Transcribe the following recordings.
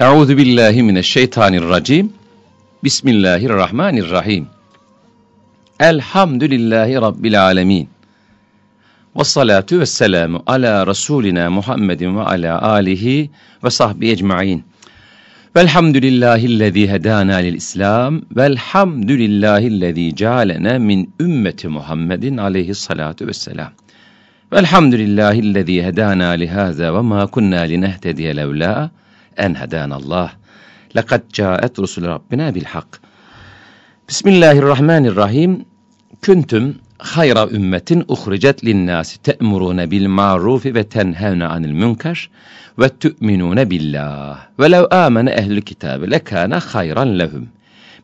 Euzu billahi mineşşeytanirracim. Bismillahirrahmanirrahim. Elhamdülillahi rabbil alamin. Ve salatu ve selamu ala Resulina Muhammedin ve ala alihi ve sahbihi ecma'in. Velhamdülillahillezî hedâna lil İslam. Velhamdülillahillezî cealena min ümmeti Muhammedin aleyhissalatu vesselam. Velhamdülillahillezî hedâna lihâzâ ve mâ kunnâ linehtediye levlâ en hedanallah. Lekad caet rusul Rabbina bil hak. Bismillahirrahmanirrahim. Kuntum hayra ümmetin uhricet linnâsi te'murûne bil ma'rufi ve tenhevne anil münker ve tu'minûne billah. Ve lev âmene ehlül kitâbe lekâne hayran lehum.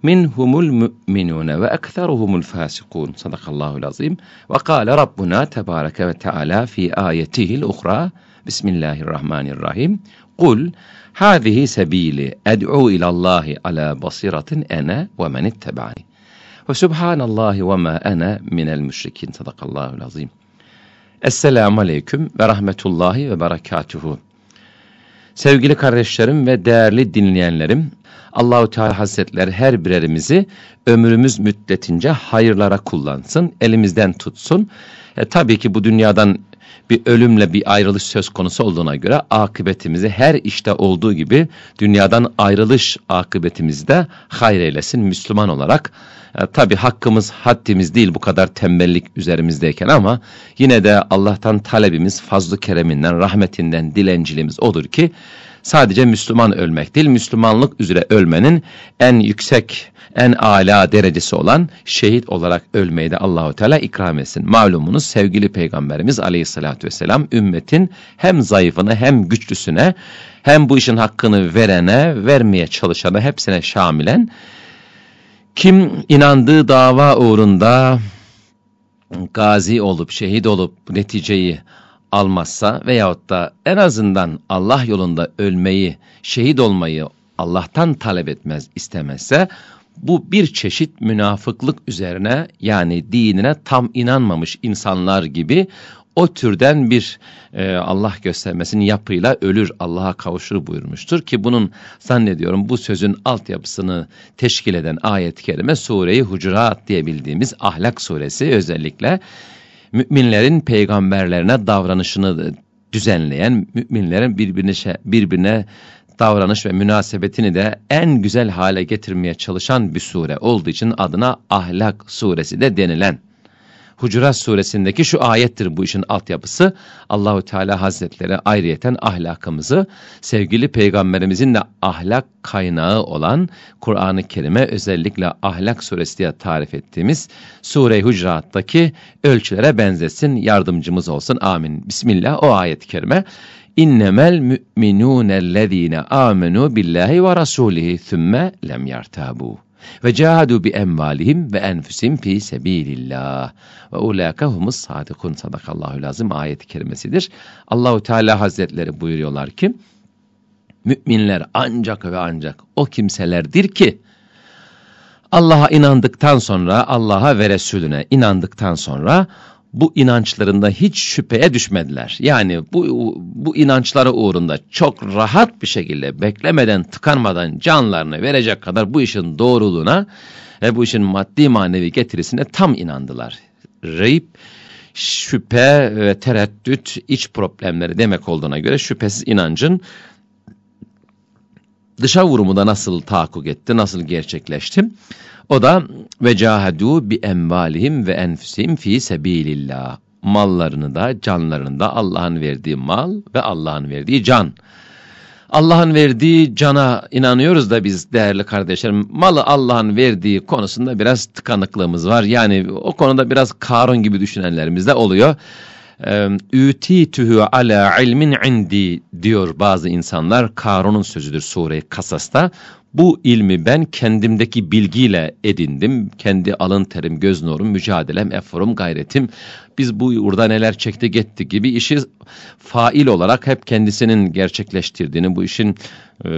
Minhumul mu'minûne ve ekseruhumul fâsikûn. Sadakallahul azim. Ve kâle Rabbuna tebâreke ve teâlâ fi âyetihil uhra. Bismillahirrahmanirrahim. Kul Hâzihi sebîli ed'u ilallahi ala basiratin ene ve men ittebaani. Ve subhanallahi ve ma ene minel müşrikin. Sadakallahul azim. Esselamu aleyküm ve rahmetullahi ve berekatuhu. Sevgili kardeşlerim ve değerli dinleyenlerim, Allahu Teala Hazretleri her birerimizi ömrümüz müddetince hayırlara kullansın, elimizden tutsun. E, tabii ki bu dünyadan bir ölümle bir ayrılış söz konusu olduğuna göre akıbetimizi her işte olduğu gibi dünyadan ayrılış akıbetimizi de hayır eylesin Müslüman olarak. E, Tabi hakkımız haddimiz değil bu kadar tembellik üzerimizdeyken ama yine de Allah'tan talebimiz fazlı kereminden, rahmetinden dilenciliğimiz odur ki sadece Müslüman ölmek değil, Müslümanlık üzere ölmenin en yüksek, en âlâ derecesi olan şehit olarak ölmeyi de Allahu Teala ikram etsin. Malumunuz sevgili Peygamberimiz Aleyhisselatü vesselam ümmetin hem zayıfını hem güçlüsüne hem bu işin hakkını verene, vermeye çalışana hepsine şamilen kim inandığı dava uğrunda gazi olup, şehit olup neticeyi almazsa veyahut da en azından Allah yolunda ölmeyi, şehit olmayı Allah'tan talep etmez, istemezse bu bir çeşit münafıklık üzerine yani dinine tam inanmamış insanlar gibi o türden bir e, Allah göstermesinin yapıyla ölür, Allah'a kavuşur buyurmuştur ki bunun zannediyorum bu sözün altyapısını teşkil eden ayet-i kerime Sure-i Hucurat diye bildiğimiz ahlak suresi özellikle müminlerin peygamberlerine davranışını düzenleyen, müminlerin birbirine, birbirine davranış ve münasebetini de en güzel hale getirmeye çalışan bir sure olduğu için adına Ahlak suresi de denilen. Hucurat suresindeki şu ayettir bu işin altyapısı. Allahu Teala Hazretleri ayrıyeten ahlakımızı sevgili peygamberimizin de ahlak kaynağı olan Kur'an-ı Kerim'e özellikle ahlak suresi diye tarif ettiğimiz Sure-i Hucurat'taki ölçülere benzesin, yardımcımız olsun. Amin. Bismillah o ayet-i kerime. İnnemel mü'minûnellezîne âmenû billahi ve rasûlihi thümme lem yartâbû ve cahadu bi emvalihim ve enfusim fi sebilillah ve ulaka humus sadikun sadakallahu lazım ayet-i kerimesidir. Allahu Teala Hazretleri buyuruyorlar ki müminler ancak ve ancak o kimselerdir ki Allah'a inandıktan sonra Allah'a ve Resulüne inandıktan sonra bu inançlarında hiç şüpheye düşmediler. Yani bu, bu inançları uğrunda çok rahat bir şekilde beklemeden tıkanmadan canlarını verecek kadar bu işin doğruluğuna ve bu işin maddi manevi getirisine tam inandılar. Reyip, şüphe ve tereddüt iç problemleri demek olduğuna göre şüphesiz inancın dışa vurumu da nasıl tahakkuk etti, nasıl gerçekleşti? O da ve cahadu bi envalihim ve enfusihim fi sebilillah. Mallarını da canlarını da Allah'ın verdiği mal ve Allah'ın verdiği can. Allah'ın verdiği cana inanıyoruz da biz değerli kardeşlerim malı Allah'ın verdiği konusunda biraz tıkanıklığımız var. Yani o konuda biraz Karun gibi düşünenlerimiz de oluyor. Ütitühü ala ilmin indi diyor bazı insanlar. Karun'un sözüdür sure Kasas'ta bu ilmi ben kendimdeki bilgiyle edindim. Kendi alın terim, göz nurum, mücadelem, eforum, gayretim. Biz bu uğurda neler çekti gitti gibi işi fail olarak hep kendisinin gerçekleştirdiğini, bu işin e,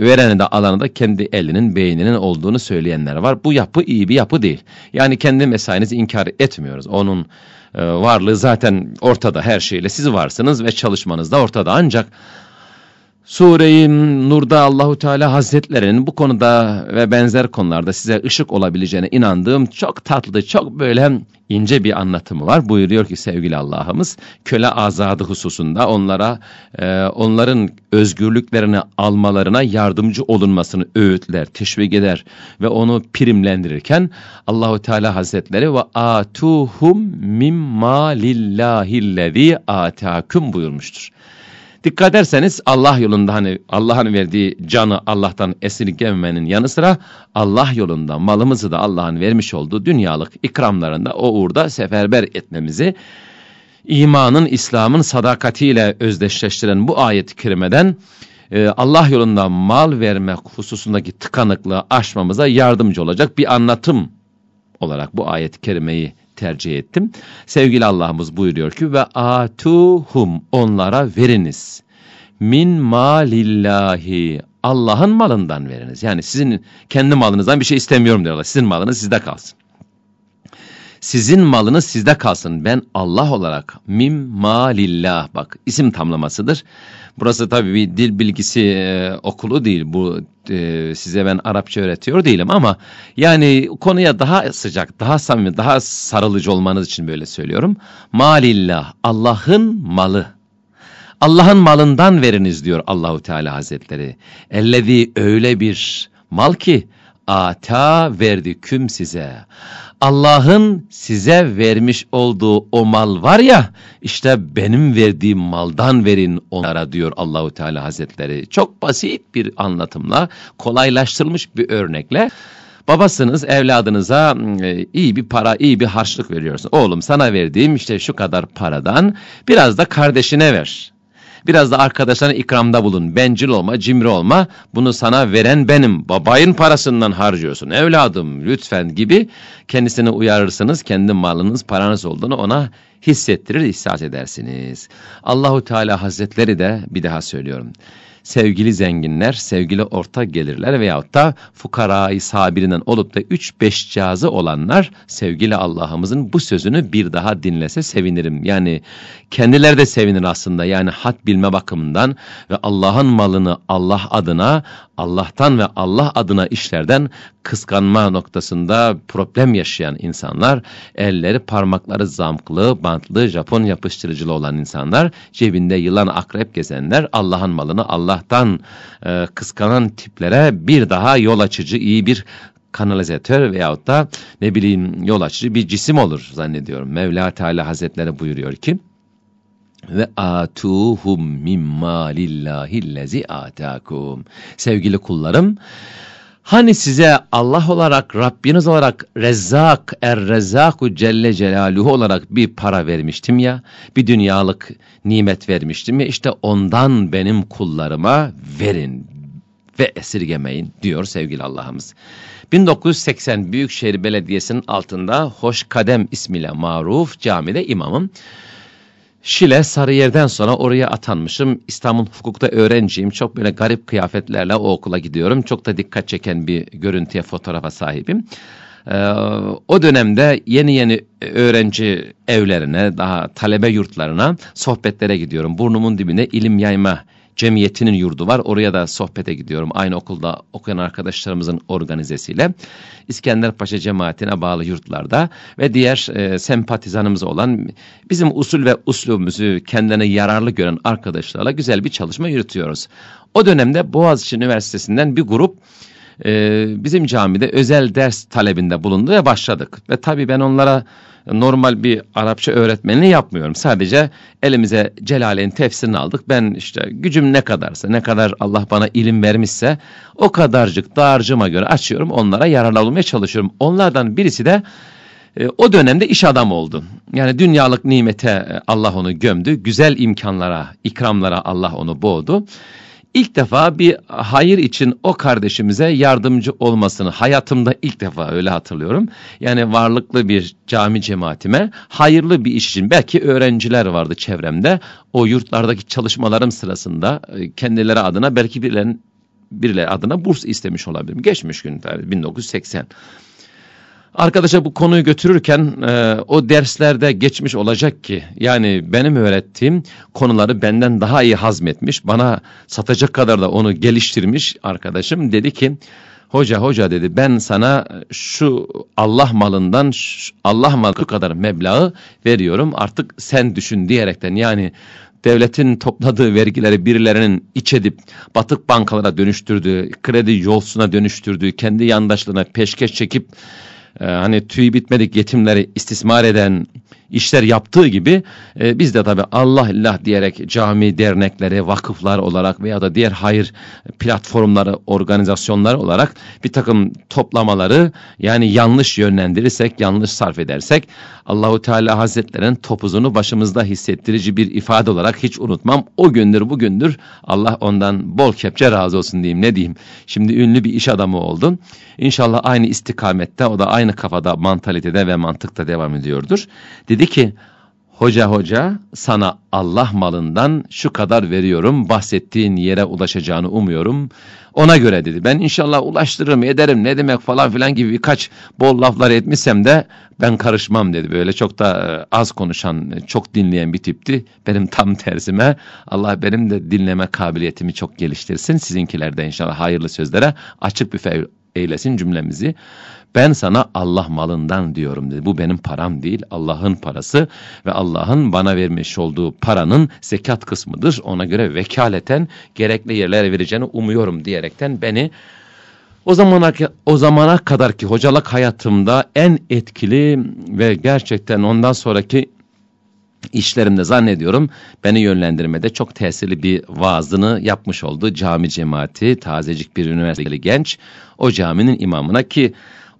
vereni de alanı da kendi elinin, beyninin olduğunu söyleyenler var. Bu yapı iyi bir yapı değil. Yani kendi mesainizi inkar etmiyoruz. Onun varlığı zaten ortada her şeyle. Siz varsınız ve çalışmanız da ortada. Ancak Sure-i Nur'da Allahu Teala Hazretlerinin bu konuda ve benzer konularda size ışık olabileceğine inandığım çok tatlı, çok böyle ince bir anlatımı var. Buyuruyor ki sevgili Allah'ımız köle azadı hususunda onlara e, onların özgürlüklerini almalarına yardımcı olunmasını öğütler, teşvik eder ve onu primlendirirken Allahu Teala Hazretleri ve atuhum mimma lillahillezî atâküm buyurmuştur. Dikkat ederseniz Allah yolunda hani Allah'ın verdiği canı Allah'tan esirgememenin yanı sıra Allah yolunda malımızı da Allah'ın vermiş olduğu dünyalık ikramlarında o uğurda seferber etmemizi imanın, İslam'ın sadakatiyle özdeşleştiren bu ayet-i kerimeden e, Allah yolunda mal verme hususundaki tıkanıklığı aşmamıza yardımcı olacak bir anlatım olarak bu ayet-i kerimeyi tercih ettim. Sevgili Allah'ımız buyuruyor ki ve atuhum onlara veriniz. Min malillahi Allah'ın malından veriniz. Yani sizin kendi malınızdan bir şey istemiyorum diyor Allah. Sizin malınız sizde kalsın. Sizin malınız sizde kalsın. Ben Allah olarak mim malillah bak isim tamlamasıdır. Burası tabii bir dil bilgisi e, okulu değil. Bu e, size ben Arapça öğretiyor değilim ama yani konuya daha sıcak, daha samimi, daha sarılıcı olmanız için böyle söylüyorum. Malillah, Allah'ın malı. Allah'ın malından veriniz diyor Allahu Teala Hazretleri. Ellezî öyle bir mal ki ata verdi küm size. Allah'ın size vermiş olduğu o mal var ya işte benim verdiğim maldan verin onlara diyor Allahu Teala Hazretleri. Çok basit bir anlatımla kolaylaştırılmış bir örnekle babasınız evladınıza e, iyi bir para, iyi bir harçlık veriyorsun. Oğlum sana verdiğim işte şu kadar paradan biraz da kardeşine ver. Biraz da arkadaşlarına ikramda bulun. Bencil olma, cimri olma. Bunu sana veren benim. Babayın parasından harcıyorsun. Evladım lütfen gibi kendisini uyarırsınız. Kendi malınız, paranız olduğunu ona hissettirir, ihsas edersiniz. Allahu Teala Hazretleri de bir daha söylüyorum sevgili zenginler, sevgili orta gelirler veyahut da fukarayı sabirinden olup da üç beş cazı olanlar sevgili Allah'ımızın bu sözünü bir daha dinlese sevinirim. Yani kendileri de sevinir aslında yani hat bilme bakımından ve Allah'ın malını Allah adına Allah'tan ve Allah adına işlerden kıskanma noktasında problem yaşayan insanlar, elleri parmakları zamklı, bantlı, Japon yapıştırıcılı olan insanlar, cebinde yılan akrep gezenler, Allah'ın malını Allah'tan e, kıskanan tiplere bir daha yol açıcı iyi bir kanalizatör veyahut da ne bileyim yol açıcı bir cisim olur zannediyorum. Mevla Teala Hazretleri buyuruyor ki, ve atuhum mimma lillahillezi atakum. Sevgili kullarım, hani size Allah olarak, Rabbiniz olarak Rezzak, Er-Rezzaku Celle Celaluhu olarak bir para vermiştim ya, bir dünyalık nimet vermiştim ya, işte ondan benim kullarıma verin ve esirgemeyin diyor sevgili Allah'ımız. 1980 Büyükşehir Belediyesi'nin altında Hoş Kadem ismiyle maruf camide imamım. Şile Sarıyer'den sonra oraya atanmışım. İstanbul Hukuk'ta öğrenciyim. Çok böyle garip kıyafetlerle o okula gidiyorum. Çok da dikkat çeken bir görüntüye, fotoğrafa sahibim. Ee, o dönemde yeni yeni öğrenci evlerine, daha talebe yurtlarına sohbetlere gidiyorum. Burnumun dibinde ilim yayma cemiyetinin yurdu var. Oraya da sohbete gidiyorum. Aynı okulda okuyan arkadaşlarımızın organizesiyle. İskenderpaşa cemaatine bağlı yurtlarda ve diğer e, sempatizanımız olan bizim usul ve uslubumuzu kendine yararlı gören arkadaşlarla güzel bir çalışma yürütüyoruz. O dönemde Boğaziçi Üniversitesi'nden bir grup e, bizim camide özel ders talebinde bulundu ve başladık. Ve tabii ben onlara normal bir Arapça öğretmenliği yapmıyorum. Sadece elimize Celaleyn tefsirini aldık. Ben işte gücüm ne kadarsa, ne kadar Allah bana ilim vermişse o kadarcık dağarcığıma göre açıyorum. Onlara yararlı olmaya çalışıyorum. Onlardan birisi de e, o dönemde iş adamı oldu. Yani dünyalık nimete e, Allah onu gömdü. Güzel imkanlara, ikramlara Allah onu boğdu ilk defa bir hayır için o kardeşimize yardımcı olmasını hayatımda ilk defa öyle hatırlıyorum. Yani varlıklı bir cami cemaatime hayırlı bir iş için belki öğrenciler vardı çevremde. O yurtlardaki çalışmalarım sırasında e, kendileri adına belki birilerin birileri adına burs istemiş olabilirim. Geçmiş gün tabii 1980. Arkadaşa bu konuyu götürürken e, o derslerde geçmiş olacak ki yani benim öğrettiğim konuları benden daha iyi hazmetmiş bana satacak kadar da onu geliştirmiş arkadaşım dedi ki hoca hoca dedi ben sana şu Allah malından Allah malı kadar meblağı veriyorum artık sen düşün diyerekten yani devletin topladığı vergileri birilerinin iç edip batık bankalara dönüştürdüğü, kredi yolsuna dönüştürdüğü, kendi yandaşlarına peşkeş çekip e, hani tüy bitmedik yetimleri istismar eden işler yaptığı gibi e, biz de tabi Allah illah diyerek cami dernekleri, vakıflar olarak veya da diğer hayır platformları, organizasyonlar olarak bir takım toplamaları yani yanlış yönlendirirsek, yanlış sarf edersek Allahu Teala Hazretlerinin topuzunu başımızda hissettirici bir ifade olarak hiç unutmam. O gündür bugündür Allah ondan bol kepçe razı olsun diyeyim ne diyeyim. Şimdi ünlü bir iş adamı oldun. İnşallah aynı istikamette o da aynı kafada mantalitede ve mantıkta devam ediyordur. Dedi ki hoca hoca sana Allah malından şu kadar veriyorum bahsettiğin yere ulaşacağını umuyorum. Ona göre dedi ben inşallah ulaştırırım ederim ne demek falan filan gibi birkaç bol laflar etmişsem de ben karışmam dedi. Böyle çok da e, az konuşan çok dinleyen bir tipti. Benim tam tersime Allah benim de dinleme kabiliyetimi çok geliştirsin. Sizinkiler de inşallah hayırlı sözlere açık büfe eylesin cümlemizi. Ben sana Allah malından diyorum dedi. Bu benim param değil Allah'ın parası ve Allah'ın bana vermiş olduğu paranın zekat kısmıdır. Ona göre vekaleten gerekli yerlere vereceğini umuyorum diyerekten beni o zamana, o zamana kadar ki hocalık hayatımda en etkili ve gerçekten ondan sonraki işlerimde zannediyorum beni yönlendirmede çok tesirli bir vaazını yapmış oldu. Cami cemaati, tazecik bir üniversiteli genç o caminin imamına ki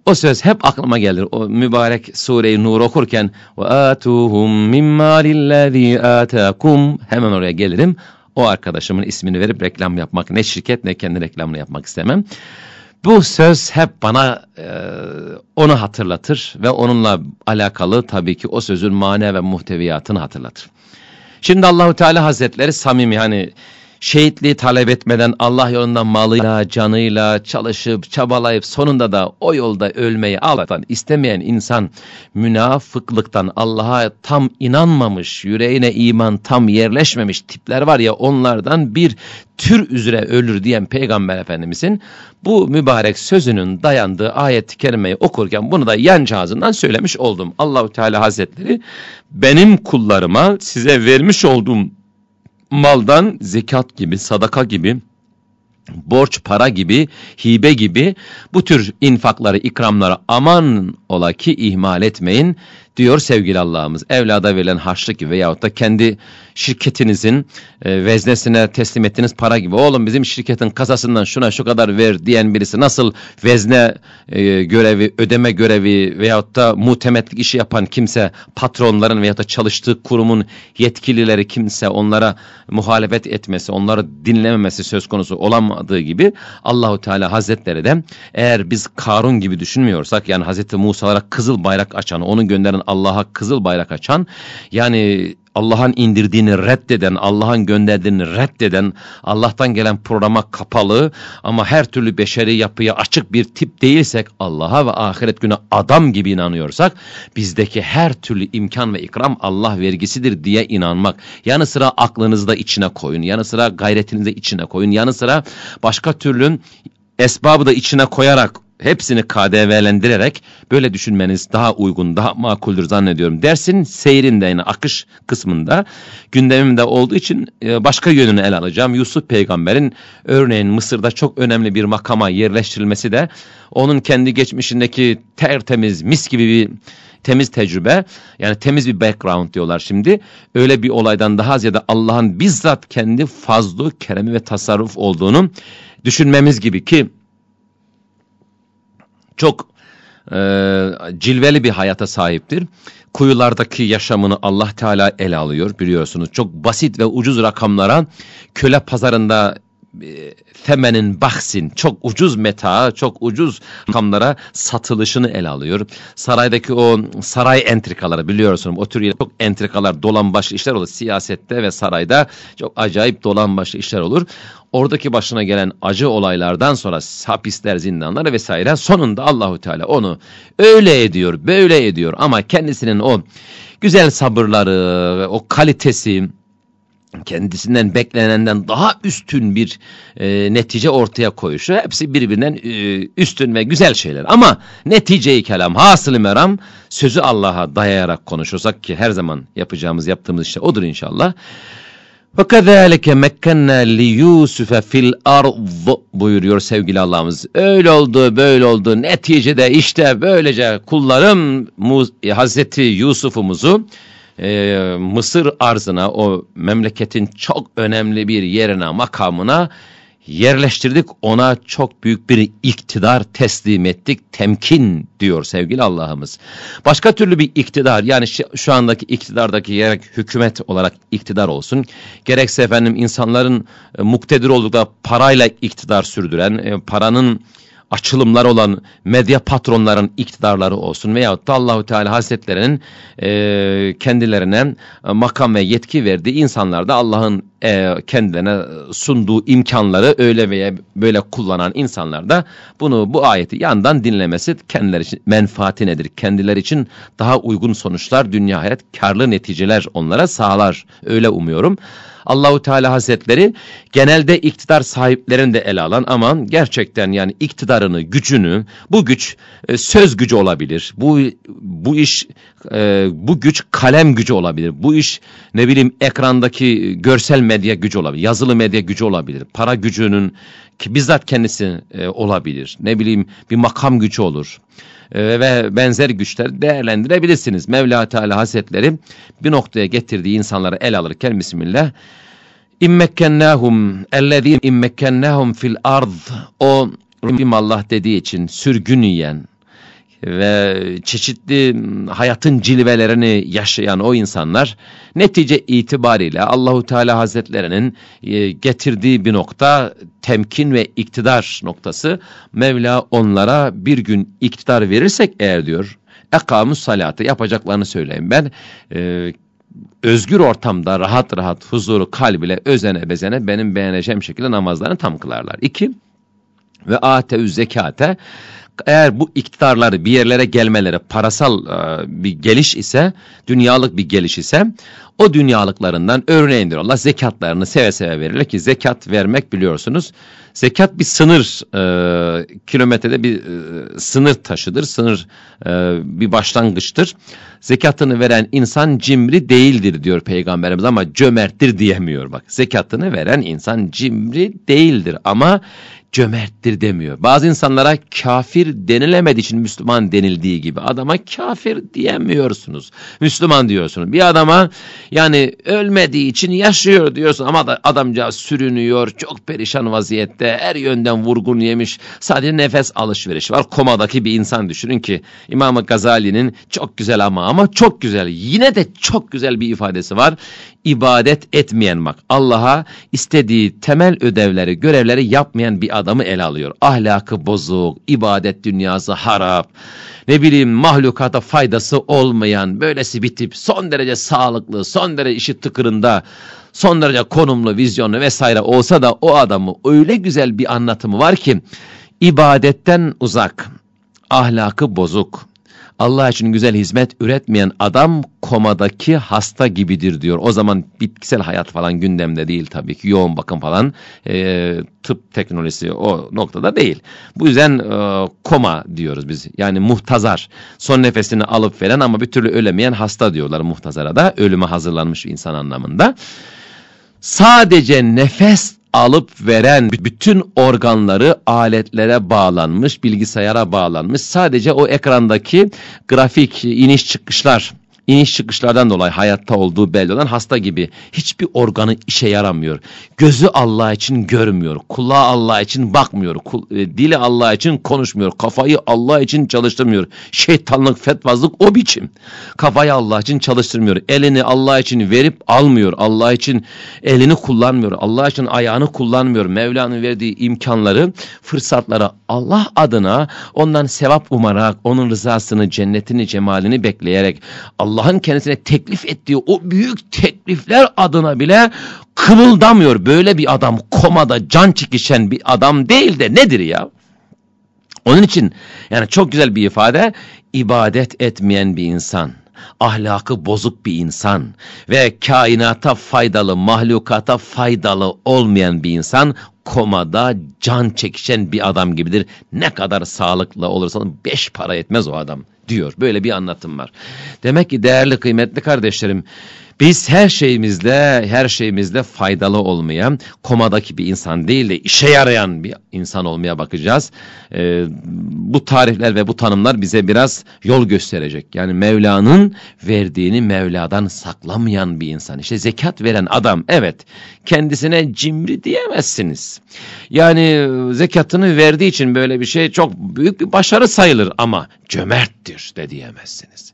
o söz hep aklıma gelir. O mübarek Sure-i Nur okurken ve atuhum min malillezî atâkum hemen oraya gelirim. O arkadaşımın ismini verip reklam yapmak ne şirket ne kendi reklamını yapmak istemem. Bu söz hep bana e, onu hatırlatır ve onunla alakalı tabii ki o sözün mane ve muhteviyatını hatırlatır. Şimdi Allahu Teala Hazretleri samimi hani şehitliği talep etmeden Allah yolunda malıyla, canıyla çalışıp, çabalayıp sonunda da o yolda ölmeyi ağlatan, istemeyen insan münafıklıktan Allah'a tam inanmamış, yüreğine iman tam yerleşmemiş tipler var ya onlardan bir tür üzere ölür diyen Peygamber Efendimizin bu mübarek sözünün dayandığı ayet-i kerimeyi okurken bunu da yancağızından söylemiş oldum. Allahu Teala Hazretleri benim kullarıma size vermiş olduğum maldan zekat gibi, sadaka gibi, borç para gibi, hibe gibi bu tür infakları, ikramları aman ola ki ihmal etmeyin diyor sevgili Allah'ımız. Evlada verilen harçlık gibi veyahut da kendi şirketinizin e, veznesine teslim ettiğiniz para gibi. Oğlum bizim şirketin kasasından şuna şu kadar ver diyen birisi nasıl vezne e, görevi, ödeme görevi veyahut da muhtemetlik işi yapan kimse patronların veyahut da çalıştığı kurumun yetkilileri kimse onlara muhalefet etmesi, onları dinlememesi söz konusu olamadığı gibi Allahu Teala Hazretleri de eğer biz Karun gibi düşünmüyorsak yani Hazreti Musa'lara kızıl bayrak açan, onun gönderen Allah'a kızıl bayrak açan yani Allah'ın indirdiğini reddeden, Allah'ın gönderdiğini reddeden, Allah'tan gelen programa kapalı ama her türlü beşeri yapıya açık bir tip değilsek, Allah'a ve ahiret günü adam gibi inanıyorsak, bizdeki her türlü imkan ve ikram Allah vergisidir diye inanmak. Yanı sıra aklınızda içine koyun, yanı sıra gayretinizi içine koyun, yanı sıra başka türlü esbabı da içine koyarak hepsini KDV'lendirerek böyle düşünmeniz daha uygun, daha makuldür zannediyorum. Dersin seyrinde yani akış kısmında gündemimde olduğu için e, başka yönünü ele alacağım. Yusuf peygamberin örneğin Mısır'da çok önemli bir makama yerleştirilmesi de onun kendi geçmişindeki tertemiz, mis gibi bir temiz tecrübe yani temiz bir background diyorlar şimdi. Öyle bir olaydan daha ziyade Allah'ın bizzat kendi fazlu, keremi ve tasarruf olduğunu düşünmemiz gibi ki çok e, cilveli bir hayata sahiptir. Kuyulardaki yaşamını Allah Teala ele alıyor biliyorsunuz. Çok basit ve ucuz rakamlara köle pazarında temenin bahsin çok ucuz meta, çok ucuz rakamlara satılışını ele alıyor. Saraydaki o saray entrikaları biliyorsunuz. O tür çok entrikalar dolan başlı işler olur. Siyasette ve sarayda çok acayip dolan başlı işler olur. Oradaki başına gelen acı olaylardan sonra hapisler, zindanlar vesaire sonunda Allahu Teala onu öyle ediyor, böyle ediyor ama kendisinin o güzel sabırları, o kalitesi, kendisinden beklenenden daha üstün bir e, netice ortaya koyuşu hepsi birbirinden e, üstün ve güzel şeyler. Ama neticeyi kelam, hasılı meram sözü Allah'a dayayarak konuşursak ki her zaman yapacağımız, yaptığımız işte odur inşallah. وَكَذَٰلِكَ مَكَّنَّا لِيُوسُفَ fil الْأَرْضِ buyuruyor sevgili Allah'ımız. Öyle oldu, böyle oldu. Neticede işte böylece kullarım Hazreti Yusuf'umuzu e, Mısır arzına o memleketin çok önemli bir yerine makamına yerleştirdik ona çok büyük bir iktidar teslim ettik temkin diyor sevgili Allah'ımız. Başka türlü bir iktidar yani şu andaki iktidardaki gerek hükümet olarak iktidar olsun gerekse efendim insanların e, muktedir oldukları parayla iktidar sürdüren e, paranın açılımlar olan medya patronların iktidarları olsun veyahut da Allahu Teala Hazretlerinin e, kendilerine makam ve yetki verdiği insanlar da Allah'ın e, kendilerine sunduğu imkanları öyle veya böyle kullanan insanlar da bunu bu ayeti yandan dinlemesi kendileri için menfaati nedir? Kendileri için daha uygun sonuçlar, dünya hayat, karlı neticeler onlara sağlar. Öyle umuyorum. Allahu Teala Hazretleri genelde iktidar sahiplerini de ele alan ama gerçekten yani iktidarını, gücünü, bu güç e, söz gücü olabilir. Bu bu iş e, bu güç kalem gücü olabilir. Bu iş ne bileyim ekrandaki görsel medya gücü olabilir. Yazılı medya gücü olabilir. Para gücünün bizzat kendisi e, olabilir. Ne bileyim bir makam gücü olur ve benzer güçler değerlendirebilirsiniz. Mevla Teala Hazretleri bir noktaya getirdiği insanları el alırken Bismillah İmmekkennâhum ellezî immekkennâhum fil ard o Rabbim Allah dediği için sürgün yiyen ve çeşitli hayatın cilvelerini yaşayan o insanlar netice itibariyle Allahu Teala Hazretlerinin e, getirdiği bir nokta temkin ve iktidar noktası Mevla onlara bir gün iktidar verirsek eğer diyor ekamus salatı yapacaklarını söyleyeyim ben e, özgür ortamda rahat rahat huzuru kalbiyle özene bezene benim beğeneceğim şekilde namazlarını tam kılarlar. İki ve ateü zekate eğer bu iktidarları bir yerlere gelmeleri parasal e, bir geliş ise, dünyalık bir geliş ise o dünyalıklarından örneğindir. Allah zekatlarını seve seve verirler ki zekat vermek biliyorsunuz. Zekat bir sınır, e, kilometrede bir e, sınır taşıdır, sınır e, bir başlangıçtır. Zekatını veren insan cimri değildir diyor Peygamberimiz ama cömerttir diyemiyor bak. Zekatını veren insan cimri değildir ama cömerttir demiyor. Bazı insanlara kafir denilemediği için Müslüman denildiği gibi adama kafir diyemiyorsunuz. Müslüman diyorsunuz. Bir adama yani ölmediği için yaşıyor diyorsun ama da adamca sürünüyor, çok perişan vaziyette, her yönden vurgun yemiş. Sadece nefes alışverişi var. Komadaki bir insan düşünün ki İmam Gazali'nin çok güzel ama ama çok güzel. Yine de çok güzel bir ifadesi var ibadet etmeyen bak Allah'a istediği temel ödevleri, görevleri yapmayan bir adamı ele alıyor. Ahlakı bozuk, ibadet dünyası harap, ne bileyim mahlukata faydası olmayan, böylesi bir tip son derece sağlıklı, son derece işi tıkırında, son derece konumlu, vizyonlu vesaire olsa da o adamı öyle güzel bir anlatımı var ki ibadetten uzak, ahlakı bozuk, Allah için güzel hizmet üretmeyen adam komadaki hasta gibidir diyor. O zaman bitkisel hayat falan gündemde değil tabii ki yoğun bakım falan e, tıp teknolojisi o noktada değil. Bu yüzden e, koma diyoruz biz yani muhtazar son nefesini alıp veren ama bir türlü ölemeyen hasta diyorlar muhtazara da ölüme hazırlanmış insan anlamında. Sadece nefes alıp veren bütün organları aletlere bağlanmış, bilgisayara bağlanmış. Sadece o ekrandaki grafik iniş çıkışlar iniş çıkışlardan dolayı hayatta olduğu belli olan hasta gibi hiçbir organı işe yaramıyor. Gözü Allah için görmüyor, kulağı Allah için bakmıyor, kul, e, dili Allah için konuşmuyor, kafayı Allah için çalıştırmıyor. Şeytanlık, fetvazlık o biçim. Kafayı Allah için çalıştırmıyor. Elini Allah için verip almıyor. Allah için elini kullanmıyor. Allah için ayağını kullanmıyor. Mevla'nın verdiği imkanları, fırsatları Allah adına ondan sevap umarak, onun rızasını, cennetini, cemalini bekleyerek Allah'ın kendisine teklif ettiği o büyük teklifler adına bile kımıldamıyor. Böyle bir adam komada can çekişen bir adam değil de nedir ya? Onun için yani çok güzel bir ifade ibadet etmeyen bir insan ahlakı bozuk bir insan ve kainata faydalı, mahlukata faydalı olmayan bir insan komada can çekişen bir adam gibidir. Ne kadar sağlıklı olursa beş para etmez o adam diyor. Böyle bir anlatım var. Demek ki değerli kıymetli kardeşlerim biz her şeyimizle, her şeyimizle faydalı olmaya, komadaki bir insan değil de işe yarayan bir insan olmaya bakacağız. Ee, bu tarifler ve bu tanımlar bize biraz yol gösterecek. Yani Mevla'nın verdiğini Mevla'dan saklamayan bir insan. İşte zekat veren adam, evet kendisine cimri diyemezsiniz. Yani zekatını verdiği için böyle bir şey çok büyük bir başarı sayılır ama cömerttir de diyemezsiniz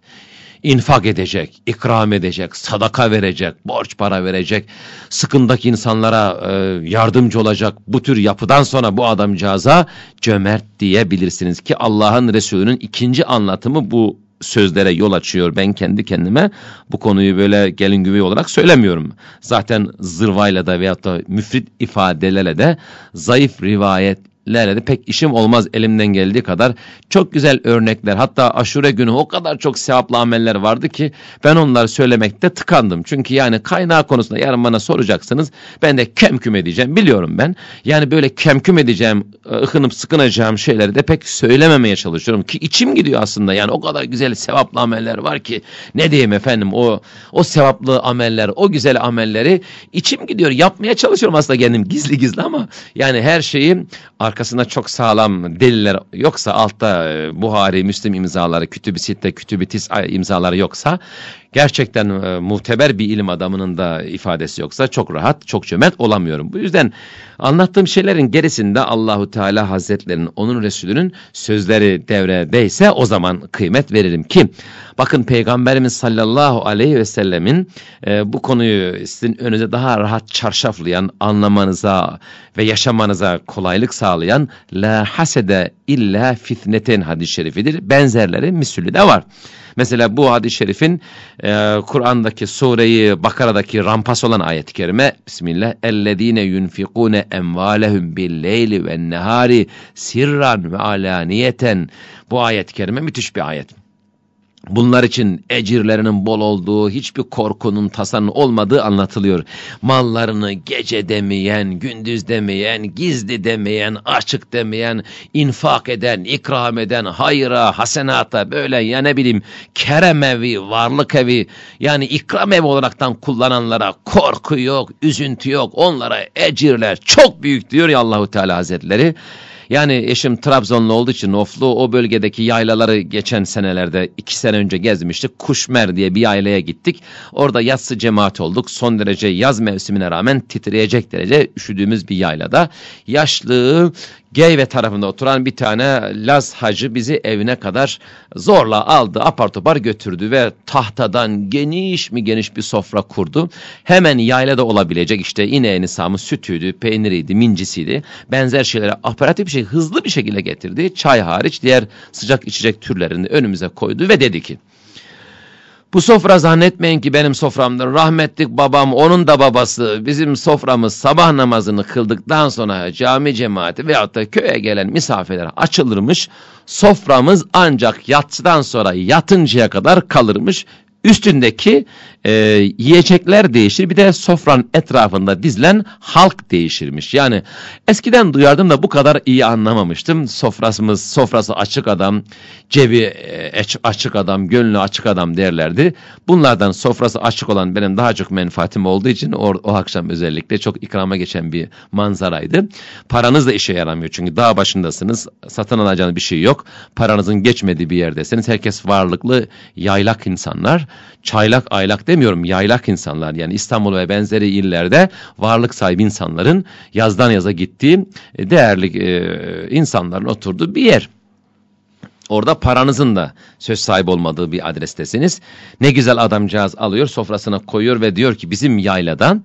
infak edecek, ikram edecek, sadaka verecek, borç para verecek, sıkındaki insanlara e, yardımcı olacak bu tür yapıdan sonra bu adamcağıza cömert diyebilirsiniz ki Allah'ın Resulü'nün ikinci anlatımı bu sözlere yol açıyor. Ben kendi kendime bu konuyu böyle gelin güvey olarak söylemiyorum. Zaten zırvayla da veyahut da müfrit ifadelerle de zayıf rivayet de pek işim olmaz elimden geldiği kadar. Çok güzel örnekler hatta aşure günü o kadar çok sevaplı ameller vardı ki ben onları söylemekte tıkandım. Çünkü yani kaynağı konusunda yarın bana soracaksınız ben de kemküm edeceğim biliyorum ben. Yani böyle kemküm edeceğim ıkınıp sıkınacağım şeyleri de pek söylememeye çalışıyorum ki içim gidiyor aslında yani o kadar güzel sevaplı ameller var ki ne diyeyim efendim o o sevaplı ameller o güzel amelleri içim gidiyor yapmaya çalışıyorum aslında kendim gizli gizli ama yani her şeyi arkasında çok sağlam deliller yoksa altta e, Buhari, Müslim imzaları, Kütüb-i Sitte, Kütüb-i Tis imzaları yoksa gerçekten e, muteber bir ilim adamının da ifadesi yoksa çok rahat, çok cömert olamıyorum. Bu yüzden anlattığım şeylerin gerisinde Allahu Teala Hazretlerinin, onun Resulünün sözleri devredeyse o zaman kıymet veririm ki bakın Peygamberimiz sallallahu aleyhi ve sellemin e, bu konuyu sizin önünüze daha rahat çarşaflayan, anlamanıza ve yaşamanıza kolaylık sağlayan la hasede illa fitneten hadis-i şerifidir. Benzerleri misülü de var. Mesela bu hadis-i şerifin e, Kur'an'daki sureyi Bakara'daki rampas olan ayet-i kerime Bismillah اَلَّذ۪ينَ يُنْفِقُونَ اَمْوَالَهُمْ بِالْلَيْلِ وَالنَّهَارِ sirran ve alaniyeten bu ayet-i kerime müthiş bir ayet. Bunlar için ecirlerinin bol olduğu, hiçbir korkunun, tasanın olmadığı anlatılıyor. Mallarını gece demeyen, gündüz demeyen, gizli demeyen, açık demeyen, infak eden, ikram eden, hayra, hasenata böyle ya ne bileyim kerem evi, varlık evi yani ikram evi olaraktan kullananlara korku yok, üzüntü yok. Onlara ecirler çok büyük diyor ya Allahu Teala Hazretleri. Yani eşim Trabzonlu olduğu için Oflu o bölgedeki yaylaları geçen senelerde iki sene önce gezmiştik. Kuşmer diye bir yaylaya gittik. Orada yatsı cemaat olduk. Son derece yaz mevsimine rağmen titreyecek derece üşüdüğümüz bir yaylada. Yaşlı Geyve tarafında oturan bir tane Laz hacı bizi evine kadar zorla aldı, apar topar götürdü ve tahtadan geniş mi geniş bir sofra kurdu. Hemen yaylada olabilecek işte ineğini samı, sütüydü, peyniriydi, mincisiydi. Benzer şeyleri aparatif bir şey hızlı bir şekilde getirdi. Çay hariç diğer sıcak içecek türlerini önümüze koydu ve dedi ki bu sofra zannetmeyin ki benim soframdır. Rahmetlik babam, onun da babası. Bizim soframız sabah namazını kıldıktan sonra cami cemaati veyahut da köye gelen misafirler açılırmış. Soframız ancak yatsıdan sonra yatıncaya kadar kalırmış. Üstündeki e, yiyecekler değişir. Bir de sofranın etrafında dizilen halk değişirmiş. Yani eskiden duyardım da bu kadar iyi anlamamıştım. Sofrasımız, sofrası açık adam, cebi e, açık adam, gönlü açık adam derlerdi. Bunlardan sofrası açık olan benim daha çok menfaatim olduğu için o, o akşam özellikle çok ikrama geçen bir manzaraydı. Paranız da işe yaramıyor çünkü dağ başındasınız. Satın alacağınız bir şey yok. Paranızın geçmediği bir yerdesiniz. Herkes varlıklı, yaylak insanlar. Çaylak aylak demiyorum yaylak insanlar yani İstanbul ve benzeri illerde varlık sahibi insanların yazdan yaza gittiği e, değerli e, insanların oturduğu bir yer. Orada paranızın da söz sahibi olmadığı bir adrestesiniz. Ne güzel adamcağız alıyor sofrasına koyuyor ve diyor ki bizim yayladan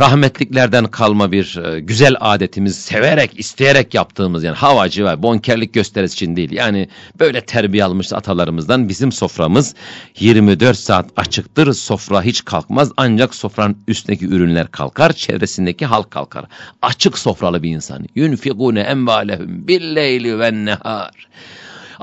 rahmetliklerden kalma bir e, güzel adetimiz severek isteyerek yaptığımız yani havacı ve bonkerlik gösterisi için değil. Yani böyle terbiye almış atalarımızdan bizim soframız 24 saat açıktır. Sofra hiç kalkmaz ancak sofranın üstündeki ürünler kalkar çevresindeki halk kalkar. Açık sofralı bir insan. Yunfikune envalehum billeyli ve nehar.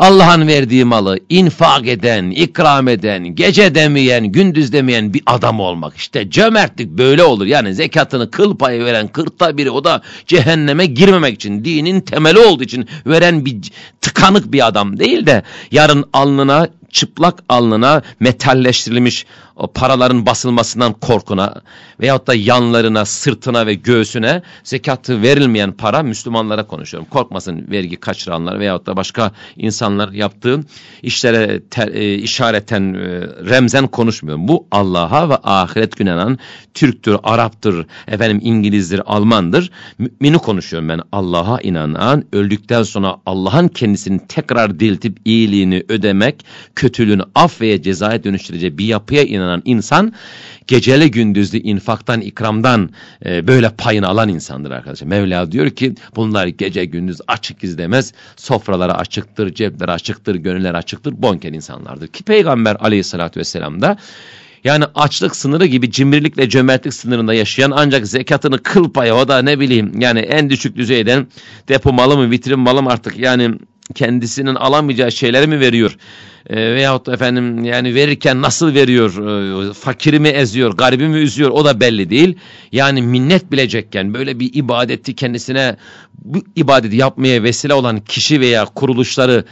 Allah'ın verdiği malı infak eden, ikram eden, gece demeyen, gündüz demeyen bir adam olmak. İşte cömertlik böyle olur. Yani zekatını kıl payı veren kırkta biri o da cehenneme girmemek için, dinin temeli olduğu için veren bir tıkanık bir adam değil de yarın alnına çıplak alnına metalleştirilmiş o paraların basılmasından korkuna veyahut da yanlarına, sırtına ve göğsüne zekatı verilmeyen para Müslümanlara konuşuyorum. Korkmasın vergi kaçıranlar veyahut da başka insanlar yaptığı işlere ter, e, işareten, e, remzen konuşmuyorum. Bu Allah'a ve ahiret günanan Türktür, Arap'tır, efendim İngilizdir, Almandır. Mümini konuşuyorum ben. Allah'a inanan, öldükten sonra Allah'ın kendisini tekrar diriltip iyiliğini ödemek, kötülüğünü af veya cezaya dönüştüreceği bir yapıya inanan insan geceli gündüzlü infaktan ikramdan e, böyle payını alan insandır arkadaşlar. Mevla diyor ki bunlar gece gündüz açık izlemez. Sofraları açıktır, cepleri açıktır, gönüller açıktır. Bonken insanlardır. Ki Peygamber aleyhissalatü vesselam da yani açlık sınırı gibi cimrilik ve cömertlik sınırında yaşayan ancak zekatını kıl paya o da ne bileyim yani en düşük düzeyden depo malı mı vitrin malı mı artık yani kendisinin alamayacağı şeyleri mi veriyor? E, veyahut efendim yani verirken nasıl veriyor, e, fakiri mi eziyor, garibi mi üzüyor o da belli değil. Yani minnet bilecekken böyle bir ibadeti kendisine bu ibadeti yapmaya vesile olan kişi veya kuruluşları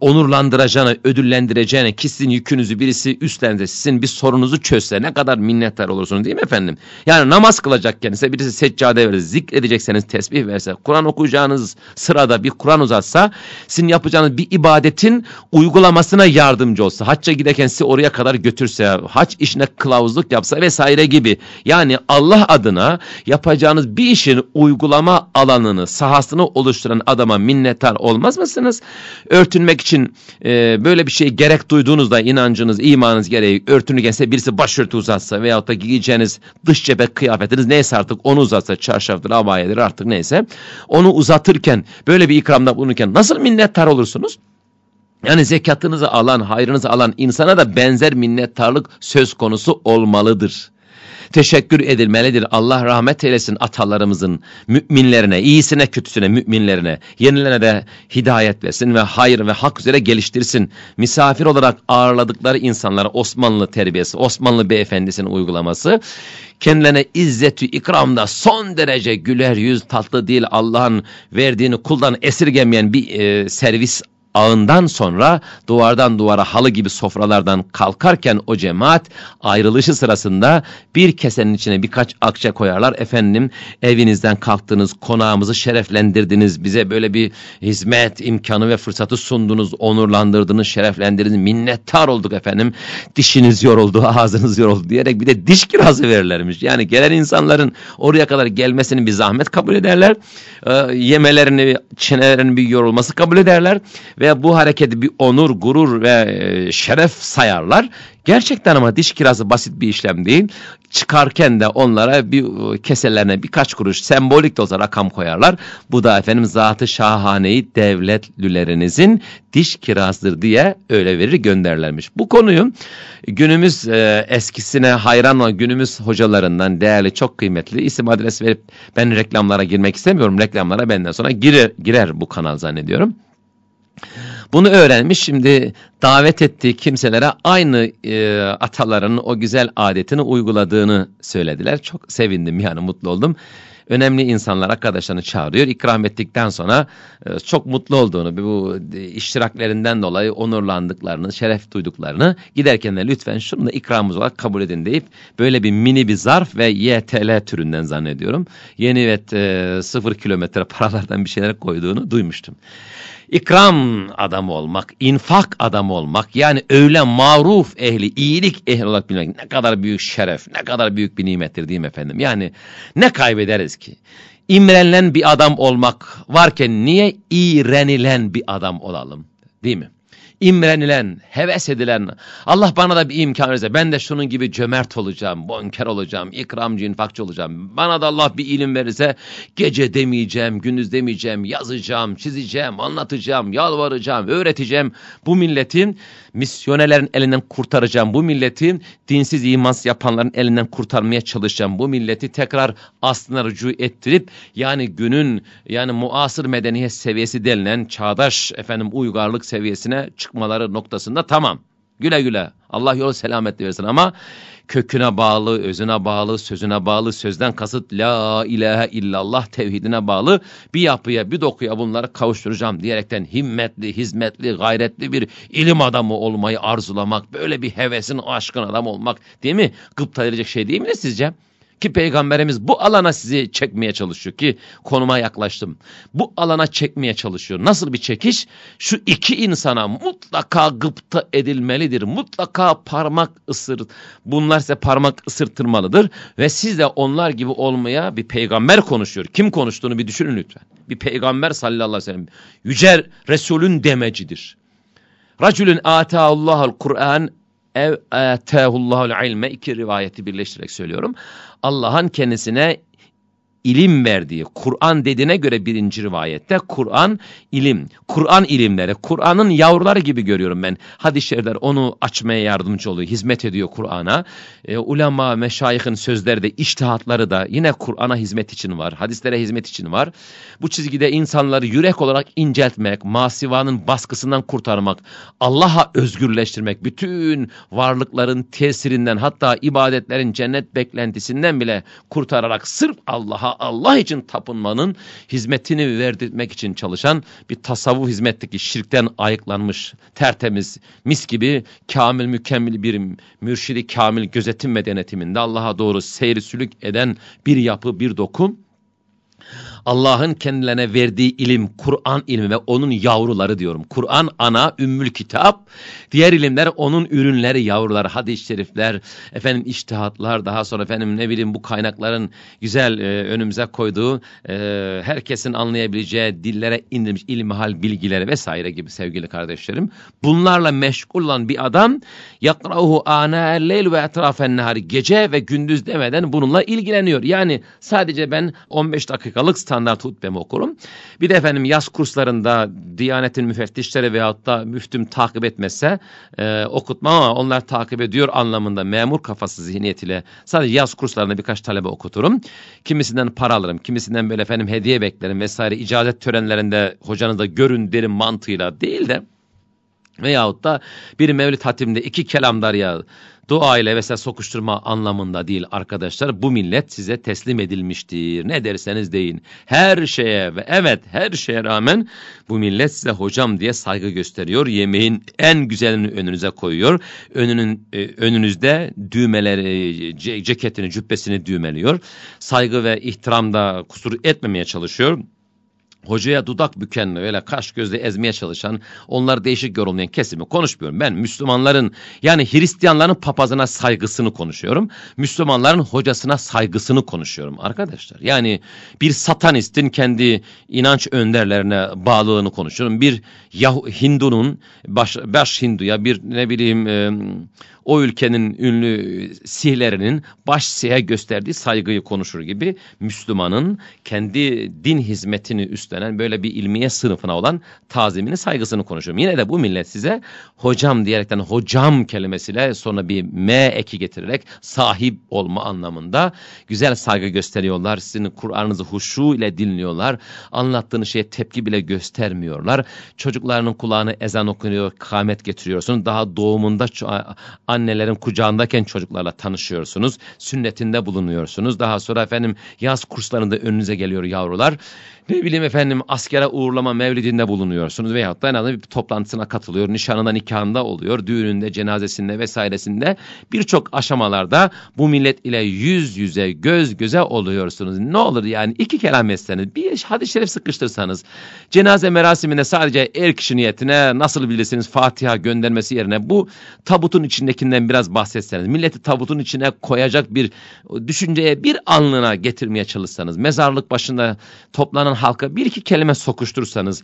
onurlandıracağını, ödüllendireceğini, ki sizin yükünüzü birisi üstlense, sizin bir sorunuzu çözse ne kadar minnettar olursunuz değil mi efendim? Yani namaz kılacakken size birisi seccade verir, zikredecekseniz tesbih verse, Kur'an okuyacağınız sırada bir Kur'an uzatsa, sizin yapacağınız bir ibadetin uygulamasına yardımcı olsa, hacca giderken sizi oraya kadar götürse, hac işine kılavuzluk yapsa vesaire gibi. Yani Allah adına yapacağınız bir işin uygulama alanını, sahasını oluşturan adama minnettar olmaz mısınız? Örtünmek için e, böyle bir şey gerek duyduğunuzda inancınız, imanınız gereği örtünürken birisi başörtü uzatsa veyahut da giyeceğiniz dış cephe kıyafetiniz neyse artık onu uzatsa, çarşaftır, abayedir artık neyse. Onu uzatırken, böyle bir ikramda bulunurken nasıl minnettar olursunuz? Yani zekatınızı alan, hayrınızı alan insana da benzer minnettarlık söz konusu olmalıdır. Teşekkür edilmelidir. Allah rahmet eylesin atalarımızın müminlerine, iyisine kötüsüne müminlerine, yenilerine de hidayet versin ve hayır ve hak üzere geliştirsin. Misafir olarak ağırladıkları insanlara Osmanlı terbiyesi, Osmanlı beyefendisinin uygulaması kendilerine izzetü ikramda son derece güler yüz tatlı değil Allah'ın verdiğini kuldan esirgemeyen bir e, servis ağından sonra duvardan duvara halı gibi sofralardan kalkarken o cemaat ayrılışı sırasında bir kesenin içine birkaç akçe koyarlar. Efendim evinizden kalktınız, konağımızı şereflendirdiniz, bize böyle bir hizmet imkanı ve fırsatı sundunuz, onurlandırdınız, şereflendirdiniz, minnettar olduk efendim. Dişiniz yoruldu, ağzınız yoruldu diyerek bir de diş kirazı verirlermiş. Yani gelen insanların oraya kadar gelmesini bir zahmet kabul ederler. E, yemelerini, çenelerinin bir yorulması kabul ederler ve bu hareketi bir onur, gurur ve e, şeref sayarlar. Gerçekten ama diş kirazı basit bir işlem değil. Çıkarken de onlara bir e, keselerine birkaç kuruş sembolik de olsa rakam koyarlar. Bu da efendim zatı şahaneyi devletlülerinizin diş kirazdır diye öyle verir gönderlermiş. Bu konuyu günümüz e, eskisine hayran olan günümüz hocalarından değerli çok kıymetli isim adres verip ben reklamlara girmek istemiyorum. Reklamlara benden sonra girer, girer bu kanal zannediyorum. Bunu öğrenmiş şimdi davet ettiği kimselere aynı e, ataların o güzel adetini uyguladığını söylediler. Çok sevindim yani mutlu oldum. önemli insanlar arkadaşlarını çağırıyor. İkram ettikten sonra e, çok mutlu olduğunu, bu iştiraklerinden dolayı onurlandıklarını, şeref duyduklarını giderken de lütfen şunu da ikramımız olarak kabul edin deyip böyle bir mini bir zarf ve YTL türünden zannediyorum. Yeni ve e, sıfır kilometre paralardan bir şeyler koyduğunu duymuştum ikram adamı olmak, infak adamı olmak, yani öyle maruf ehli, iyilik ehli olarak bilmek ne kadar büyük şeref, ne kadar büyük bir nimettir değil mi efendim? Yani ne kaybederiz ki? İmrenilen bir adam olmak varken niye iğrenilen bir adam olalım? Değil mi? İmrenilen, heves edilen, Allah bana da bir imkan verirse ben de şunun gibi cömert olacağım, bonker olacağım, ikramcı, infakçı olacağım. Bana da Allah bir ilim verirse gece demeyeceğim, gündüz demeyeceğim, yazacağım, çizeceğim, anlatacağım, yalvaracağım, öğreteceğim. Bu milletin misyonelerin elinden kurtaracağım. Bu milleti dinsiz imansız yapanların elinden kurtarmaya çalışacağım. Bu milleti tekrar aslına rücu ettirip yani günün yani muasır medeniyet seviyesi denilen çağdaş efendim uygarlık seviyesine çıkmaları noktasında tamam. Güle güle. Allah yolu selametle versin ama köküne bağlı, özüne bağlı, sözüne bağlı, sözden kasıt la ilahe illallah tevhidine bağlı bir yapıya, bir dokuya bunları kavuşturacağım diyerekten himmetli, hizmetli, gayretli bir ilim adamı olmayı arzulamak, böyle bir hevesin, aşkın adam olmak değil mi? Gıpta edecek şey değil mi sizce? Ki peygamberimiz bu alana sizi çekmeye çalışıyor ki konuma yaklaştım. Bu alana çekmeye çalışıyor. Nasıl bir çekiş? Şu iki insana mutlaka gıpta edilmelidir. Mutlaka parmak ısır. Bunlar size parmak ısırtırmalıdır. Ve siz de onlar gibi olmaya bir peygamber konuşuyor. Kim konuştuğunu bir düşünün lütfen. Bir peygamber sallallahu aleyhi ve sellem. Yüce Resulün demecidir. Racülün atâullahul Kur'an ev âtehullahul ilme iki rivayeti birleştirerek söylüyorum. Allah'ın kendisine ilim verdiği, Kur'an dediğine göre birinci rivayette Kur'an ilim, Kur'an ilimleri, Kur'an'ın yavruları gibi görüyorum ben. Hadis-i şerifler onu açmaya yardımcı oluyor, hizmet ediyor Kur'an'a. E, ulema, meşayihin sözleri de, iştihatları da yine Kur'an'a hizmet için var, hadislere hizmet için var. Bu çizgide insanları yürek olarak inceltmek, masivanın baskısından kurtarmak, Allah'a özgürleştirmek, bütün varlıkların tesirinden hatta ibadetlerin cennet beklentisinden bile kurtararak sırf Allah'a Allah için tapınmanın hizmetini verdirmek için çalışan bir tasavvuf hizmetteki şirkten ayıklanmış, tertemiz, mis gibi kamil mükemmel bir mürşidi kamil gözetim medenetiminde Allah'a doğru seyri sülük eden bir yapı, bir dokum Allah'ın kendilerine verdiği ilim, Kur'an ilmi ve onun yavruları diyorum. Kur'an ana, ümmül kitap, diğer ilimler onun ürünleri, yavruları, hadis-i şerifler, efendim iştihatlar, daha sonra efendim ne bileyim bu kaynakların güzel e, önümüze koyduğu, e, herkesin anlayabileceği dillere indirilmiş ilmihal bilgileri vesaire gibi sevgili kardeşlerim. Bunlarla meşgul olan bir adam, yakrahu ana leyl ve etrafen nehari, gece ve gündüz demeden bununla ilgileniyor. Yani sadece ben 15 dakikalık standart hutbemi okurum. Bir de efendim yaz kurslarında Diyanetin müfettişleri veyahut da müftüm takip etmezse e, okutmam ama onlar takip ediyor anlamında memur kafası zihniyetiyle sadece yaz kurslarında birkaç talebe okuturum. Kimisinden para alırım, kimisinden böyle efendim hediye beklerim vesaire icazet törenlerinde hocanızda görün derim mantığıyla değil de veyahut da bir mevlid hatimde iki kelamdar ya dua ile vesaire sokuşturma anlamında değil arkadaşlar. Bu millet size teslim edilmiştir. Ne derseniz deyin. Her şeye ve evet her şeye rağmen bu millet size hocam diye saygı gösteriyor. Yemeğin en güzelini önünüze koyuyor. Önünün e, önünüzde düğmeleri, ceketini, cübbesini düğmeliyor. Saygı ve ihtiramda kusur etmemeye çalışıyor hocaya dudak büken öyle kaş gözle ezmeye çalışan onlar değişik yorumlayan kesimi konuşmuyorum. Ben Müslümanların yani Hristiyanların papazına saygısını konuşuyorum. Müslümanların hocasına saygısını konuşuyorum arkadaşlar. Yani bir satanistin kendi inanç önderlerine bağlılığını konuşuyorum. Bir Yah Hindu'nun baş, baş Hindu'ya bir ne bileyim e, o ülkenin ünlü sihlerinin baş sihe gösterdiği saygıyı konuşur gibi Müslümanın kendi din hizmetini üstlenen böyle bir ilmiye sınıfına olan tazimini saygısını konuşurum. Yine de bu millet size hocam diyerekten hocam kelimesiyle sonra bir m eki getirerek sahip olma anlamında güzel saygı gösteriyorlar. Sizin Kur'an'ınızı huşu ile dinliyorlar. Anlattığınız şeye tepki bile göstermiyorlar. Çocuklarının kulağını ezan okunuyor, kâmet getiriyorsun. Daha doğumunda annelerin kucağındayken çocuklarla tanışıyorsunuz. Sünnetinde bulunuyorsunuz. Daha sonra efendim yaz kurslarında önünüze geliyor yavrular. Ne bileyim efendim askere uğurlama mevlidinde bulunuyorsunuz veyahut da en azından bir toplantısına katılıyor. Nişanında nikahında oluyor. Düğününde, cenazesinde vesairesinde birçok aşamalarda bu millet ile yüz yüze, göz göze oluyorsunuz. Ne olur yani iki kelam etseniz, bir hadis-i şerif sıkıştırsanız, cenaze merasiminde sadece er kişi niyetine nasıl bilirsiniz Fatiha göndermesi yerine bu tabutun içindekinden biraz bahsetseniz, milleti tabutun içine koyacak bir düşünceye bir anlığına getirmeye çalışsanız, mezarlık başında toplanan halka bir iki kelime sokuştursanız,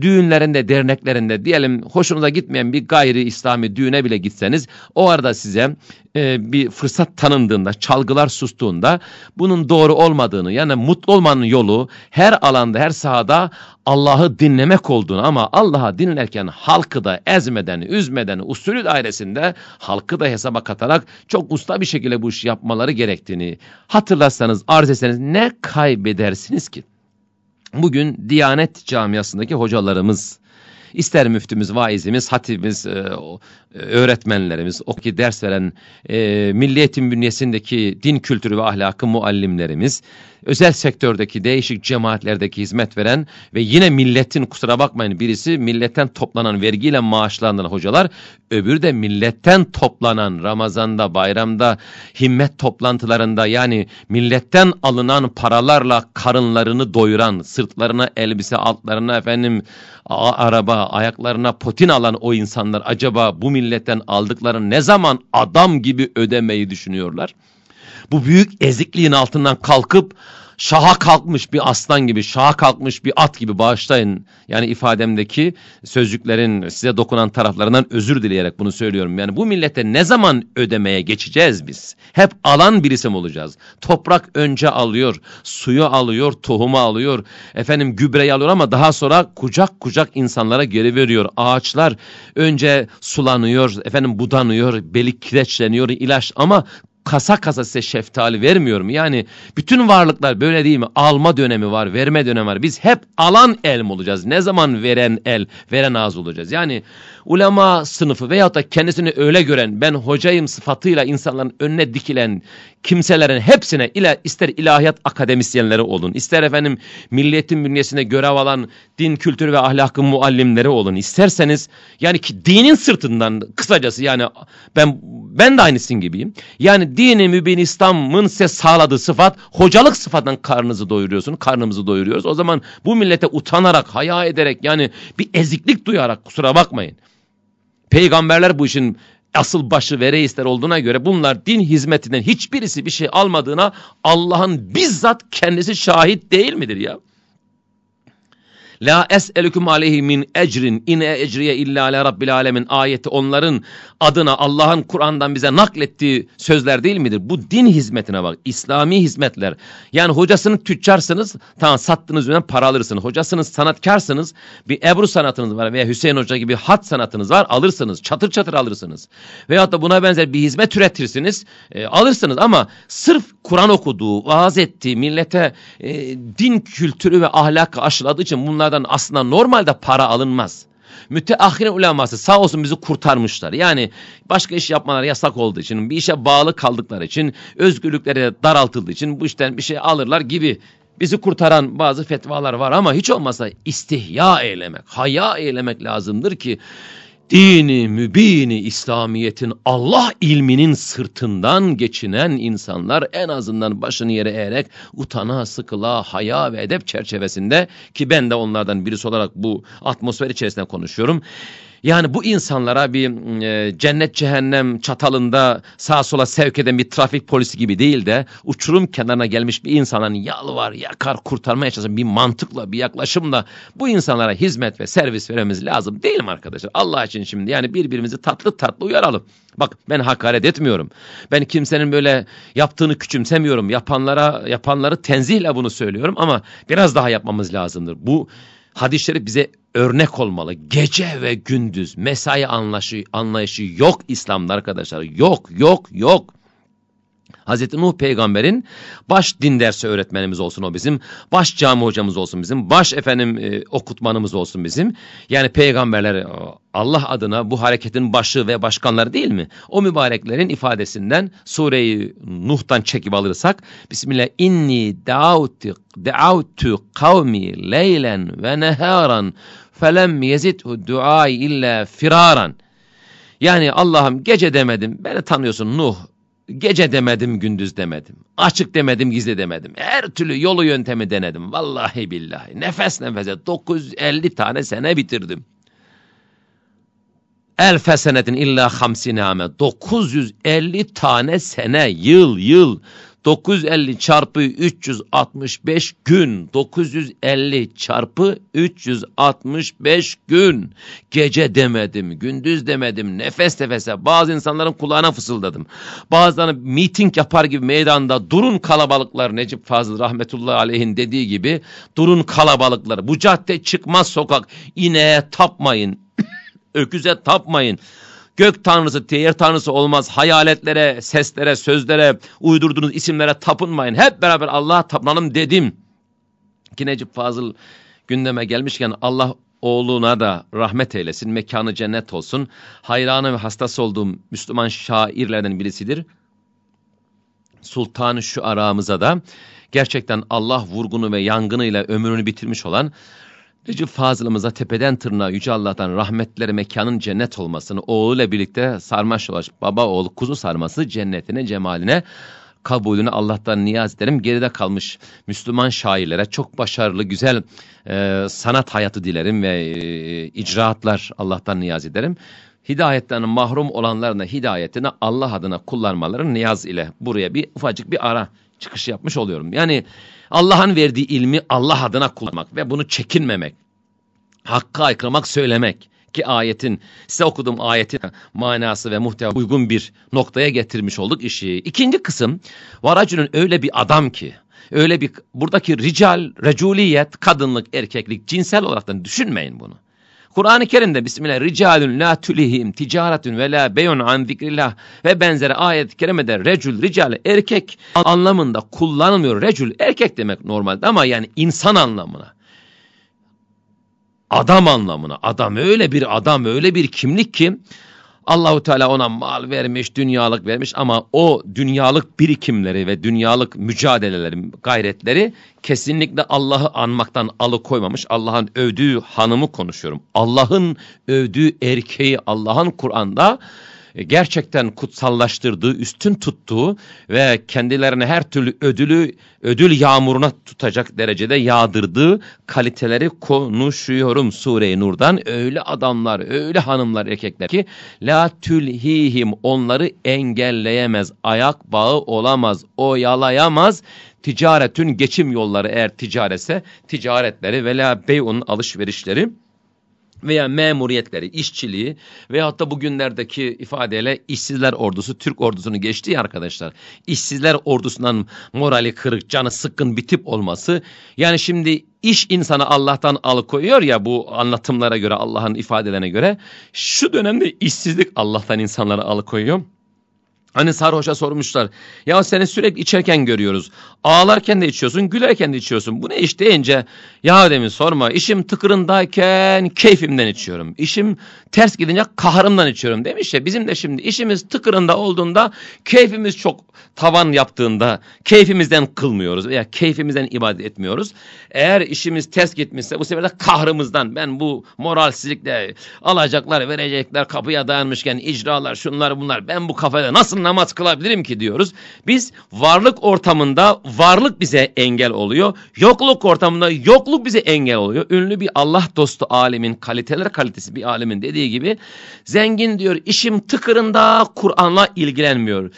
düğünlerinde, derneklerinde diyelim hoşunuza gitmeyen bir gayri İslami düğüne bile gitseniz, o arada size e, bir fırsat tanındığında, çalgılar sustuğunda bunun doğru olmadığını yani mutlu olmanın yolu her alanda, her sahada Allah'ı dinlemek olduğunu ama Allah'ı dinlerken halkı da ezmeden, üzmeden, usulü dairesinde halkı da hesaba katarak çok usta bir şekilde bu işi yapmaları gerektiğini hatırlarsanız, arz etseniz ne kaybedersiniz ki? Bugün Diyanet camiasındaki hocalarımız, ister müftümüz, vaizimiz, hatibimiz, e, öğretmenlerimiz, o ki ders veren e, bünyesindeki din kültürü ve ahlakı muallimlerimiz, özel sektördeki değişik cemaatlerdeki hizmet veren ve yine milletin kusura bakmayın birisi milletten toplanan vergiyle maaşlanan hocalar, öbürü de milletten toplanan Ramazan'da, bayramda, himmet toplantılarında yani milletten alınan paralarla karınlarını doyuran, sırtlarına elbise, altlarına efendim araba, ayaklarına potin alan o insanlar acaba bu milletten aldıkları ne zaman adam gibi ödemeyi düşünüyorlar? Bu büyük ezikliğin altından kalkıp şaha kalkmış bir aslan gibi, şaha kalkmış bir at gibi bağışlayın. Yani ifademdeki sözcüklerin size dokunan taraflarından özür dileyerek bunu söylüyorum. Yani bu millete ne zaman ödemeye geçeceğiz biz? Hep alan birisi mi olacağız? Toprak önce alıyor, suyu alıyor, tohumu alıyor, efendim gübreyi alıyor ama daha sonra kucak kucak insanlara geri veriyor. Ağaçlar önce sulanıyor, efendim budanıyor, beli kireçleniyor, ilaç ama kasa kasa size şeftali vermiyorum. Yani bütün varlıklar böyle değil mi? Alma dönemi var, verme dönemi var. Biz hep alan el mi olacağız? Ne zaman veren el, veren ağız olacağız? Yani ulema sınıfı veyahut da kendisini öyle gören, ben hocayım sıfatıyla insanların önüne dikilen kimselerin hepsine ila, ister ilahiyat akademisyenleri olun, ister efendim milliyetin bünyesine görev alan din kültürü ve ahlakın muallimleri olun. isterseniz yani ki dinin sırtından kısacası yani ben ben de aynısın gibiyim. Yani dini mübin İslam'ın size sağladığı sıfat hocalık sıfatından karnınızı doyuruyorsun, karnımızı doyuruyoruz. O zaman bu millete utanarak, haya ederek yani bir eziklik duyarak kusura bakmayın. Peygamberler bu işin asıl başı ve reisler olduğuna göre bunlar din hizmetinden hiçbirisi bir şey almadığına Allah'ın bizzat kendisi şahit değil midir ya? La es'elüküm aleyhi min ecrin ine ecriye illa ala rabbil alemin ayeti onların adına Allah'ın Kur'an'dan bize naklettiği sözler değil midir? Bu din hizmetine bak. İslami hizmetler. Yani hocasının tüccarsınız tamam sattığınız üzerinden para alırsınız. Hocasınız sanatkarsınız bir Ebru sanatınız var veya Hüseyin Hoca gibi hat sanatınız var alırsınız. Çatır çatır alırsınız. Veyahut da buna benzer bir hizmet üretirsiniz e, alırsınız ama sırf Kur'an okuduğu, vaaz ettiği, millete e, din kültürü ve ahlakı aşıladığı için bunlardan aslında normalde para alınmaz. Müteahhirin uleması sağ olsun bizi kurtarmışlar. Yani başka iş yapmaları yasak olduğu için, bir işe bağlı kaldıkları için, özgürlükleri daraltıldığı için bu işten bir şey alırlar gibi bizi kurtaran bazı fetvalar var ama hiç olmazsa istihya eylemek, haya eylemek lazımdır ki dini mübini İslamiyet'in Allah ilminin sırtından geçinen insanlar en azından başını yere eğerek utana, sıkıla, haya ve edep çerçevesinde ki ben de onlardan birisi olarak bu atmosfer içerisinde konuşuyorum yani bu insanlara bir e, cennet cehennem çatalında sağa sola sevk eden bir trafik polisi gibi değil de uçurum kenarına gelmiş bir insanın yalvar yakar kurtarmaya çalışan bir mantıkla bir yaklaşımla bu insanlara hizmet ve servis vermemiz lazım değil mi arkadaşlar? Allah için şimdi yani birbirimizi tatlı tatlı uyaralım. Bak ben hakaret etmiyorum. Ben kimsenin böyle yaptığını küçümsemiyorum. Yapanlara yapanları tenzihle bunu söylüyorum ama biraz daha yapmamız lazımdır. Bu hadisleri bize örnek olmalı. Gece ve gündüz mesai anlayışı, anlayışı yok İslam'da arkadaşlar. Yok, yok, yok. Hazreti Nuh peygamberin baş din dersi öğretmenimiz olsun o bizim. Baş cami hocamız olsun bizim. Baş efendim e, okutmanımız olsun bizim. Yani peygamberler e, Allah adına bu hareketin başı ve başkanları değil mi? O mübareklerin ifadesinden sureyi Nuh'tan çekip alırsak Bismillah inni da'utu da'utu kavmi leylen ve neharan felem yezidhu duai illa firaran. Yani Allah'ım gece demedim. Beni tanıyorsun Nuh Gece demedim, gündüz demedim. Açık demedim, gizli demedim. Her türlü yolu yöntemi denedim. Vallahi billahi. Nefes nefese 950 tane sene bitirdim. Elfe senetin illa hamsine ame. 950 tane sene, yıl, yıl. 950 çarpı 365 gün. 950 çarpı 365 gün. Gece demedim, gündüz demedim, nefes nefese. Bazı insanların kulağına fısıldadım. Bazıları miting yapar gibi meydanda durun kalabalıklar Necip Fazıl rahmetullahi aleyhin dediği gibi durun kalabalıklar. Bu cadde çıkmaz sokak. İneğe tapmayın. Öküze tapmayın. Gök tanrısı, yer tanrısı olmaz. Hayaletlere, seslere, sözlere, uydurduğunuz isimlere tapınmayın. Hep beraber Allah'a tapınalım dedim. Ki Necip Fazıl gündeme gelmişken Allah oğluna da rahmet eylesin, mekanı cennet olsun. Hayranı ve hastası olduğum Müslüman şairlerden birisidir. Sultan şu aramıza da gerçekten Allah vurgunu ve yangınıyla ömrünü bitirmiş olan Recep Fazıl'ımıza tepeden tırnağa Yüce Allah'tan rahmetleri mekanın cennet olmasını, oğluyla birlikte sarmaş dolaş, baba oğul kuzu sarması cennetine, cemaline, kabulünü Allah'tan niyaz ederim. Geride kalmış Müslüman şairlere çok başarılı, güzel e, sanat hayatı dilerim ve e, icraatlar Allah'tan niyaz ederim. Hidayetten mahrum olanların da hidayetini Allah adına kullanmaları niyaz ile buraya bir ufacık bir ara çıkış yapmış oluyorum. Yani Allah'ın verdiği ilmi Allah adına kullanmak ve bunu çekinmemek. Hakka aykırmak söylemek ki ayetin size okuduğum ayetin manası ve muhteva uygun bir noktaya getirmiş olduk işi. İkinci kısım varacının öyle bir adam ki öyle bir buradaki rical, reculiyet, kadınlık, erkeklik cinsel olarak düşünmeyin bunu. Kur'an-ı Kerim'de Bismillah ricalun la tulihim ticaretun ve la beyun an zikrillah ve benzeri ayet-i kerimede recul rical erkek anlamında kullanılmıyor. Recul erkek demek normalde ama yani insan anlamına. Adam anlamına. Adam öyle bir adam öyle bir kimlik ki Allahu Teala ona mal vermiş, dünyalık vermiş ama o dünyalık birikimleri ve dünyalık mücadeleleri, gayretleri kesinlikle Allah'ı anmaktan alıkoymamış. Allah'ın övdüğü hanımı konuşuyorum. Allah'ın övdüğü erkeği Allah'ın Kur'an'da gerçekten kutsallaştırdığı, üstün tuttuğu ve kendilerine her türlü ödülü ödül yağmuruna tutacak derecede yağdırdığı kaliteleri konuşuyorum Sure-i Nur'dan. Öyle adamlar, öyle hanımlar, erkekler ki la tülhihim onları engelleyemez, ayak bağı olamaz, oyalayamaz ticaretün geçim yolları eğer ticaretse ticaretleri ve la bey'un alışverişleri veya memuriyetleri, işçiliği veyahut da bugünlerdeki ifadeyle işsizler ordusu, Türk ordusunu geçti arkadaşlar. İşsizler ordusundan morali kırık, canı sıkkın bir tip olması. Yani şimdi iş insanı Allah'tan alıkoyuyor ya bu anlatımlara göre, Allah'ın ifadelerine göre. Şu dönemde işsizlik Allah'tan insanları alıkoyuyor. Hani sarhoşa sormuşlar. Ya seni sürekli içerken görüyoruz. Ağlarken de içiyorsun, gülerken de içiyorsun. Bu ne iş deyince ya demin sorma. İşim tıkırındayken keyfimden içiyorum. İşim ters gidince kahrımdan içiyorum demiş ya. Bizim de şimdi işimiz tıkırında olduğunda keyfimiz çok tavan yaptığında keyfimizden kılmıyoruz veya keyfimizden ibadet etmiyoruz. Eğer işimiz ters gitmişse bu sefer de kahrımızdan ben bu moralsizlikle alacaklar verecekler kapıya dayanmışken icralar şunlar bunlar ben bu kafada nasıl namaz kılabilirim ki diyoruz. Biz varlık ortamında varlık bize engel oluyor. Yokluk ortamında yokluk bize engel oluyor. Ünlü bir Allah dostu alimin kaliteler kalitesi bir alimin dediği gibi zengin diyor işim tıkırında Kur'an'la ilgilenmiyor.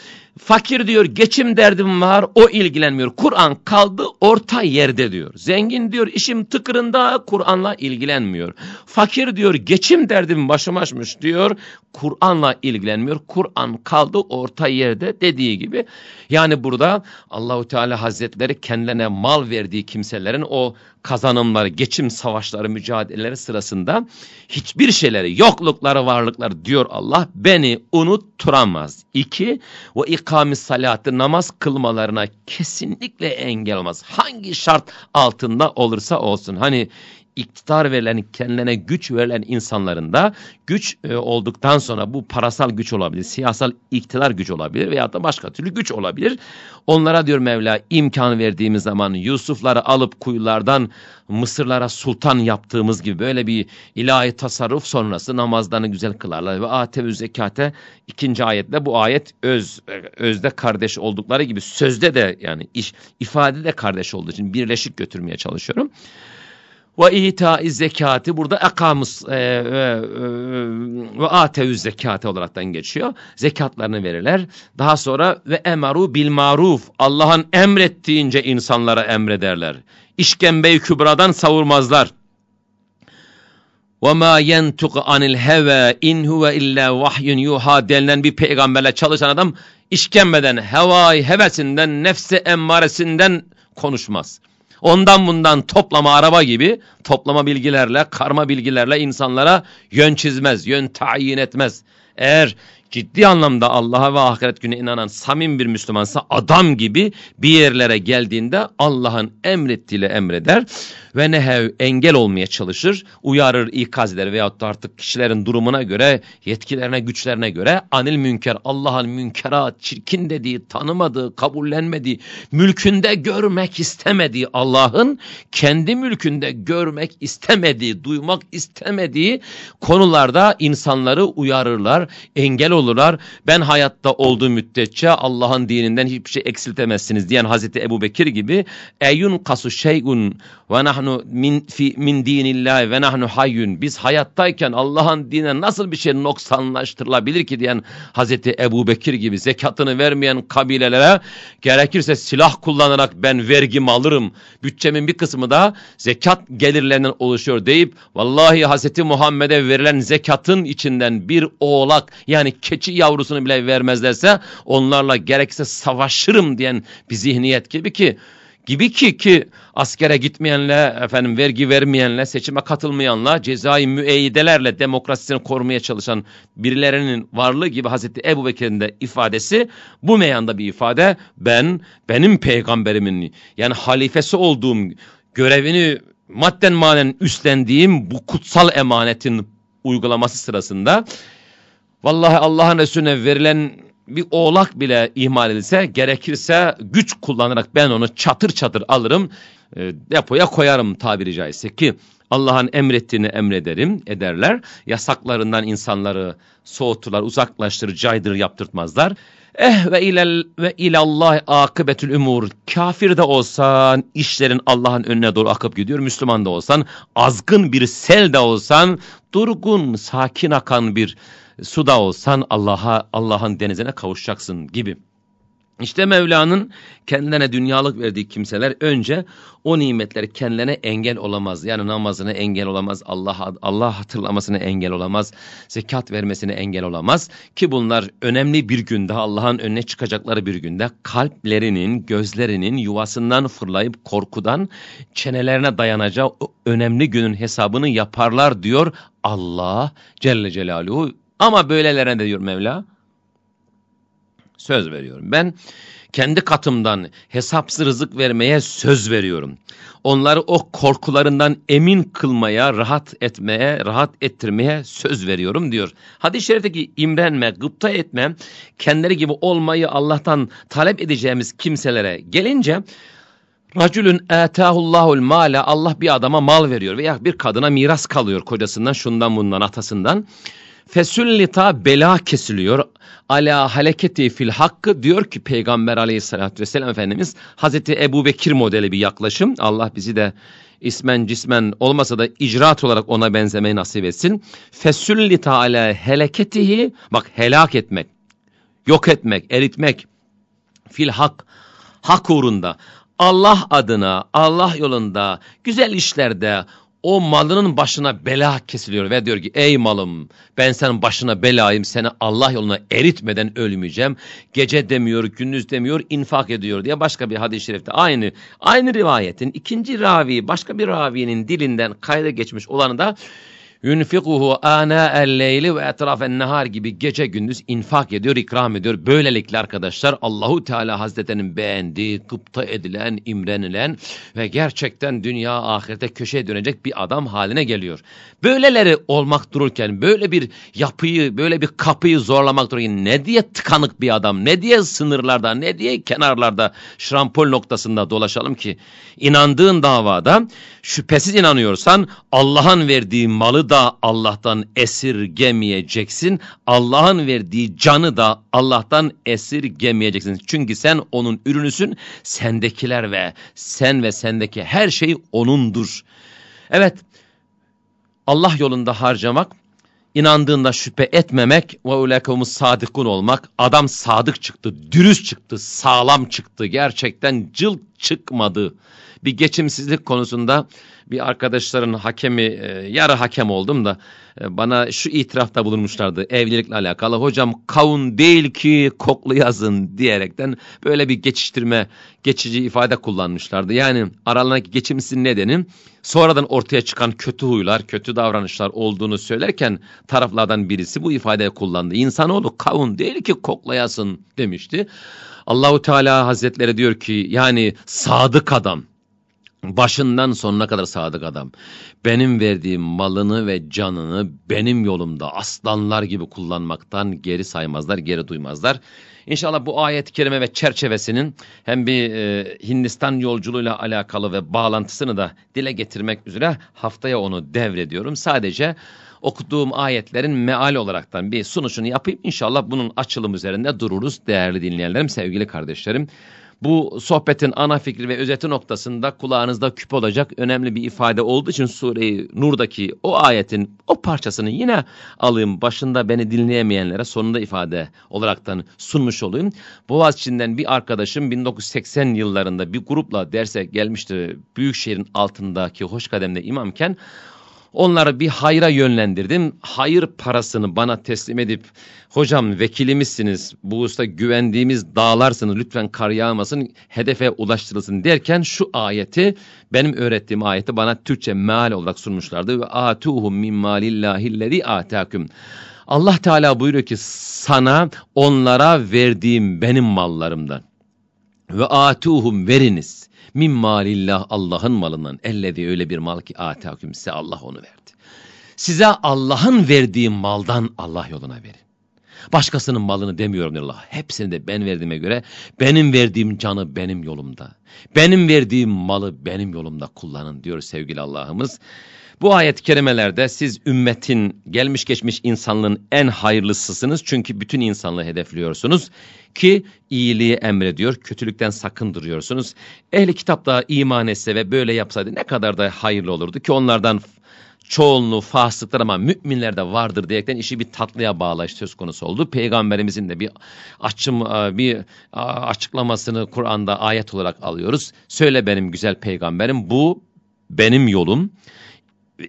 Fakir diyor geçim derdim var o ilgilenmiyor. Kur'an kaldı orta yerde diyor. Zengin diyor işim tıkırında Kur'an'la ilgilenmiyor. Fakir diyor geçim derdim başım açmış diyor. Kur'an'la ilgilenmiyor. Kur'an kaldı orta yerde dediği gibi. Yani burada Allahu Teala Hazretleri kendilerine mal verdiği kimselerin o kazanımları, geçim savaşları, mücadeleleri sırasında hiçbir şeyleri, yoklukları, varlıkları diyor Allah beni unutturamaz. İki, ve ikamis salatı namaz kılmalarına kesinlikle engel olmaz. Hangi şart altında olursa olsun. Hani iktidar verilen, kendilerine güç verilen insanların da güç e, olduktan sonra bu parasal güç olabilir, siyasal iktidar güç olabilir veya da başka türlü güç olabilir. Onlara diyor Mevla imkan verdiğimiz zaman Yusufları alıp kuyulardan Mısırlara sultan yaptığımız gibi böyle bir ilahi tasarruf sonrası namazlarını güzel kılarlar ve atevü zekate ikinci ayette bu ayet öz özde kardeş oldukları gibi sözde de yani iş ifade de kardeş olduğu için birleşik götürmeye çalışıyorum. Ve ita zekati burada akamus e, e, e, ve atevü zekati olaraktan geçiyor. Zekatlarını verirler. Daha sonra ve emaru bil maruf Allah'ın emrettiğince insanlara emrederler. İşkembe-i kübradan savurmazlar. Ma yentuk anil heve in huve illa vahyun yuha denilen bir peygamberle çalışan adam işkembeden, hevai hevesinden, nefse emmaresinden konuşmaz. Ondan bundan toplama araba gibi toplama bilgilerle, karma bilgilerle insanlara yön çizmez, yön tayin etmez. Eğer ciddi anlamda Allah'a ve ahiret gününe inanan samim bir Müslümansa adam gibi bir yerlere geldiğinde Allah'ın emrettiğiyle emreder ve nehev engel olmaya çalışır, uyarır, ikaz eder veyahut da artık kişilerin durumuna göre, yetkilerine, güçlerine göre anil münker, Allah'ın münkerat, çirkin dediği, tanımadığı, kabullenmediği, mülkünde görmek istemediği Allah'ın kendi mülkünde görmek istemediği, duymak istemediği konularda insanları uyarırlar, engel olurlar. Ben hayatta olduğu müddetçe Allah'ın dininden hiçbir şey eksiltemezsiniz diyen Hazreti Ebu Bekir gibi eyun kasu şeyun ve nahnu min, fi, min dinillahi ve nahnu hayyun. Biz hayattayken Allah'ın dinine nasıl bir şey noksanlaştırılabilir ki diyen Hazreti Ebu Bekir gibi zekatını vermeyen kabilelere gerekirse silah kullanarak ben vergimi alırım. Bütçemin bir kısmı da zekat gelirlerinden oluşuyor deyip vallahi Hazreti Muhammed'e verilen zekatın içinden bir oğlak yani keçi yavrusunu bile vermezlerse onlarla gerekirse savaşırım diyen bir zihniyet gibi ki gibi ki ki askere gitmeyenle efendim vergi vermeyenle seçime katılmayanla cezai müeyyidelerle demokrasisini korumaya çalışan birilerinin varlığı gibi Hazreti Ebu Bekir'in de ifadesi bu meyanda bir ifade ben benim peygamberimin yani halifesi olduğum görevini madden manen üstlendiğim bu kutsal emanetin uygulaması sırasında vallahi Allah'ın Resulüne verilen bir oğlak bile ihmal edilse gerekirse güç kullanarak ben onu çatır çatır alırım e, depoya koyarım tabiri caizse ki Allah'ın emrettiğini emrederim ederler. Yasaklarından insanları soğuturlar, uzaklaştırır, caydırır, yaptırtmazlar. Eh ve ilel ve ilallah akıbetül umur. Kafir de olsan işlerin Allah'ın önüne doğru akıp gidiyor. Müslüman da olsan, azgın bir sel de olsan, durgun, sakin akan bir suda olsan Allah'a Allah'ın denizine kavuşacaksın gibi. İşte Mevla'nın kendilerine dünyalık verdiği kimseler önce o nimetleri kendilerine engel olamaz. Yani namazına engel olamaz, Allah Allah hatırlamasına engel olamaz, zekat vermesine engel olamaz. Ki bunlar önemli bir günde Allah'ın önüne çıkacakları bir günde kalplerinin, gözlerinin yuvasından fırlayıp korkudan çenelerine dayanacağı önemli günün hesabını yaparlar diyor Allah Celle Celaluhu ama böylelerine de diyor Mevla söz veriyorum. Ben kendi katımdan hesapsız rızık vermeye söz veriyorum. Onları o korkularından emin kılmaya, rahat etmeye, rahat ettirmeye söz veriyorum diyor. Hadis-i şerifteki imrenme, gıpta etme, kendileri gibi olmayı Allah'tan talep edeceğimiz kimselere gelince Racülün etâhullahul mâle Allah bir adama mal veriyor veya bir kadına miras kalıyor kocasından, şundan bundan, atasından. Fesüllita bela kesiliyor. Ala hareketi fil hakkı diyor ki Peygamber aleyhissalatü vesselam Efendimiz Hazreti Ebu Bekir modeli bir yaklaşım. Allah bizi de ismen cismen olmasa da icraat olarak ona benzemeyi nasip etsin. Fesüllita ala heleketihi bak helak etmek, yok etmek, eritmek fil hak, hak uğrunda Allah adına, Allah yolunda, güzel işlerde o malının başına bela kesiliyor ve diyor ki ey malım ben senin başına belayım seni Allah yoluna eritmeden ölmeyeceğim. Gece demiyor gündüz demiyor infak ediyor diye başka bir hadis-i şerifte aynı aynı rivayetin ikinci ravi başka bir ravinin dilinden kayda geçmiş olanı da yunfikuhu ana el-leyli ve etrafen nehar gibi gece gündüz infak ediyor, ikram ediyor. Böylelikle arkadaşlar Allahu Teala Hazretlerinin beğendiği, gıpta edilen, imrenilen ve gerçekten dünya ahirete köşeye dönecek bir adam haline geliyor. Böyleleri olmak dururken böyle bir yapıyı, böyle bir kapıyı zorlamak dururken ne diye tıkanık bir adam, ne diye sınırlarda, ne diye kenarlarda şrampol noktasında dolaşalım ki inandığın davada şüphesiz inanıyorsan Allah'ın verdiği malı da Allah'tan esirgemeyeceksin. Allah'ın verdiği canı da Allah'tan esirgemeyeceksin. Çünkü sen onun ürünüsün. Sendekiler ve sen ve sendeki her şey onundur. Evet Allah yolunda harcamak inandığında şüphe etmemek ve ulekavumuz sadıkun olmak. Adam sadık çıktı, dürüst çıktı, sağlam çıktı. Gerçekten cılk çıkmadı. Bir geçimsizlik konusunda bir arkadaşların hakemi, e, yarı hakem oldum da e, bana şu itirafta bulunmuşlardı evlilikle alakalı. Hocam kavun değil ki koklu yazın diyerekten böyle bir geçiştirme, geçici ifade kullanmışlardı. Yani aralarındaki geçimsizliğin nedeni sonradan ortaya çıkan kötü huylar, kötü davranışlar olduğunu söylerken taraflardan birisi bu ifadeyi kullandı. İnsanoğlu kavun değil ki koklayasın demişti. Allahu Teala Hazretleri diyor ki yani sadık adam Başından sonuna kadar sadık adam. Benim verdiğim malını ve canını benim yolumda aslanlar gibi kullanmaktan geri saymazlar, geri duymazlar. İnşallah bu ayet-i kerime ve çerçevesinin hem bir e, Hindistan yolculuğuyla alakalı ve bağlantısını da dile getirmek üzere haftaya onu devrediyorum. Sadece okuduğum ayetlerin meal olaraktan bir sunuşunu yapayım. İnşallah bunun açılım üzerinde dururuz değerli dinleyenlerim, sevgili kardeşlerim. Bu sohbetin ana fikri ve özeti noktasında kulağınızda küp olacak önemli bir ifade olduğu için Sure-i Nur'daki o ayetin o parçasını yine alayım. Başında beni dinleyemeyenlere sonunda ifade olaraktan sunmuş olayım. Boğaziçi'nden bir arkadaşım 1980 yıllarında bir grupla derse gelmişti. Büyükşehir'in altındaki Hoşkadem'de imamken Onları bir hayra yönlendirdim. Hayır parasını bana teslim edip hocam vekilimizsiniz bu usta güvendiğimiz dağlarsınız lütfen kar yağmasın hedefe ulaştırılsın derken şu ayeti benim öğrettiğim ayeti bana Türkçe meal olarak sunmuşlardı. Ve atuhum min malillahillezi atakum. Allah Teala buyuruyor ki sana onlara verdiğim benim mallarımdan ve atuhum veriniz min malillah Allah'ın malından ellezi öyle bir mal ki atâküm size Allah onu verdi. Size Allah'ın verdiği maldan Allah yoluna verin. Başkasının malını demiyorum Allah. Hepsini de ben verdiğime göre benim verdiğim canı benim yolumda. Benim verdiğim malı benim yolumda kullanın diyor sevgili Allah'ımız. Bu ayet-i kerimelerde siz ümmetin gelmiş geçmiş insanlığın en hayırlısısınız. Çünkü bütün insanlığı hedefliyorsunuz ki iyiliği emrediyor, kötülükten sakındırıyorsunuz. Ehli kitap da iman etse ve böyle yapsaydı ne kadar da hayırlı olurdu ki onlardan çoğunluğu fasıktır ama müminler de vardır diyerekten işi bir tatlıya bağlayış söz konusu oldu. Peygamberimizin de bir açım e, bir açıklamasını Kur'an'da ayet olarak alıyoruz. Söyle benim güzel peygamberim bu benim yolum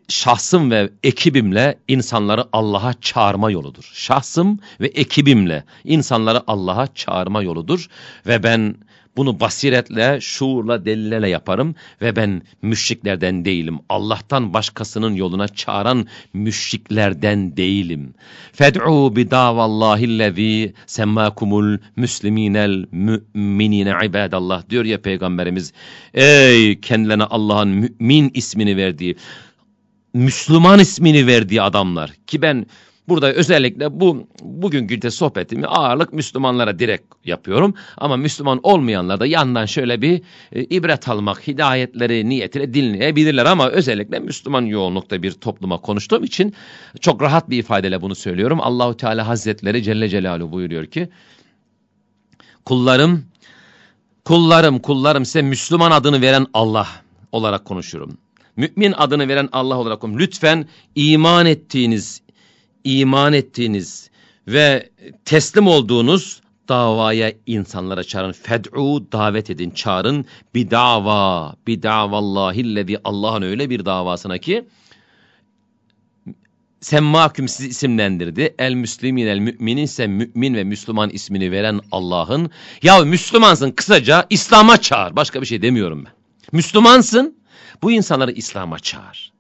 şahsım ve ekibimle insanları Allah'a çağırma yoludur. Şahsım ve ekibimle insanları Allah'a çağırma yoludur ve ben bunu basiretle, şuurla, delillerle yaparım ve ben müşriklerden değilim. Allah'tan başkasının yoluna çağıran müşriklerden değilim. Fed'u bi davallahillezî semmakumul müsliminel müminine ibadallah diyor ya Peygamberimiz. Ey kendilerine Allah'ın mümin ismini verdiği Müslüman ismini verdiği adamlar. Ki ben burada özellikle bu bugünkü de sohbetimi ağırlık Müslümanlara direkt yapıyorum. Ama Müslüman olmayanlar da yandan şöyle bir e, ibret almak hidayetleri niyetiyle dinleyebilirler. Ama özellikle Müslüman yoğunlukta bir topluma konuştuğum için çok rahat bir ifadeyle bunu söylüyorum. Allahu Teala Hazretleri Celle Celaluhu buyuruyor ki kullarım kullarım kullarım size Müslüman adını veren Allah olarak konuşuyorum mümin adını veren Allah olarak lütfen iman ettiğiniz, iman ettiğiniz ve teslim olduğunuz davaya insanlara çağırın. Fed'u davet edin, çağırın. Bir dava, bir davallahillezi Allah'ın öyle bir davasına ki Semmâküm sizi isimlendirdi. El müslimin el müminin ise mümin ve Müslüman ismini veren Allah'ın. Ya Müslümansın kısaca İslam'a çağır. Başka bir şey demiyorum ben. Müslümansın bu insanları İslam'a çağır.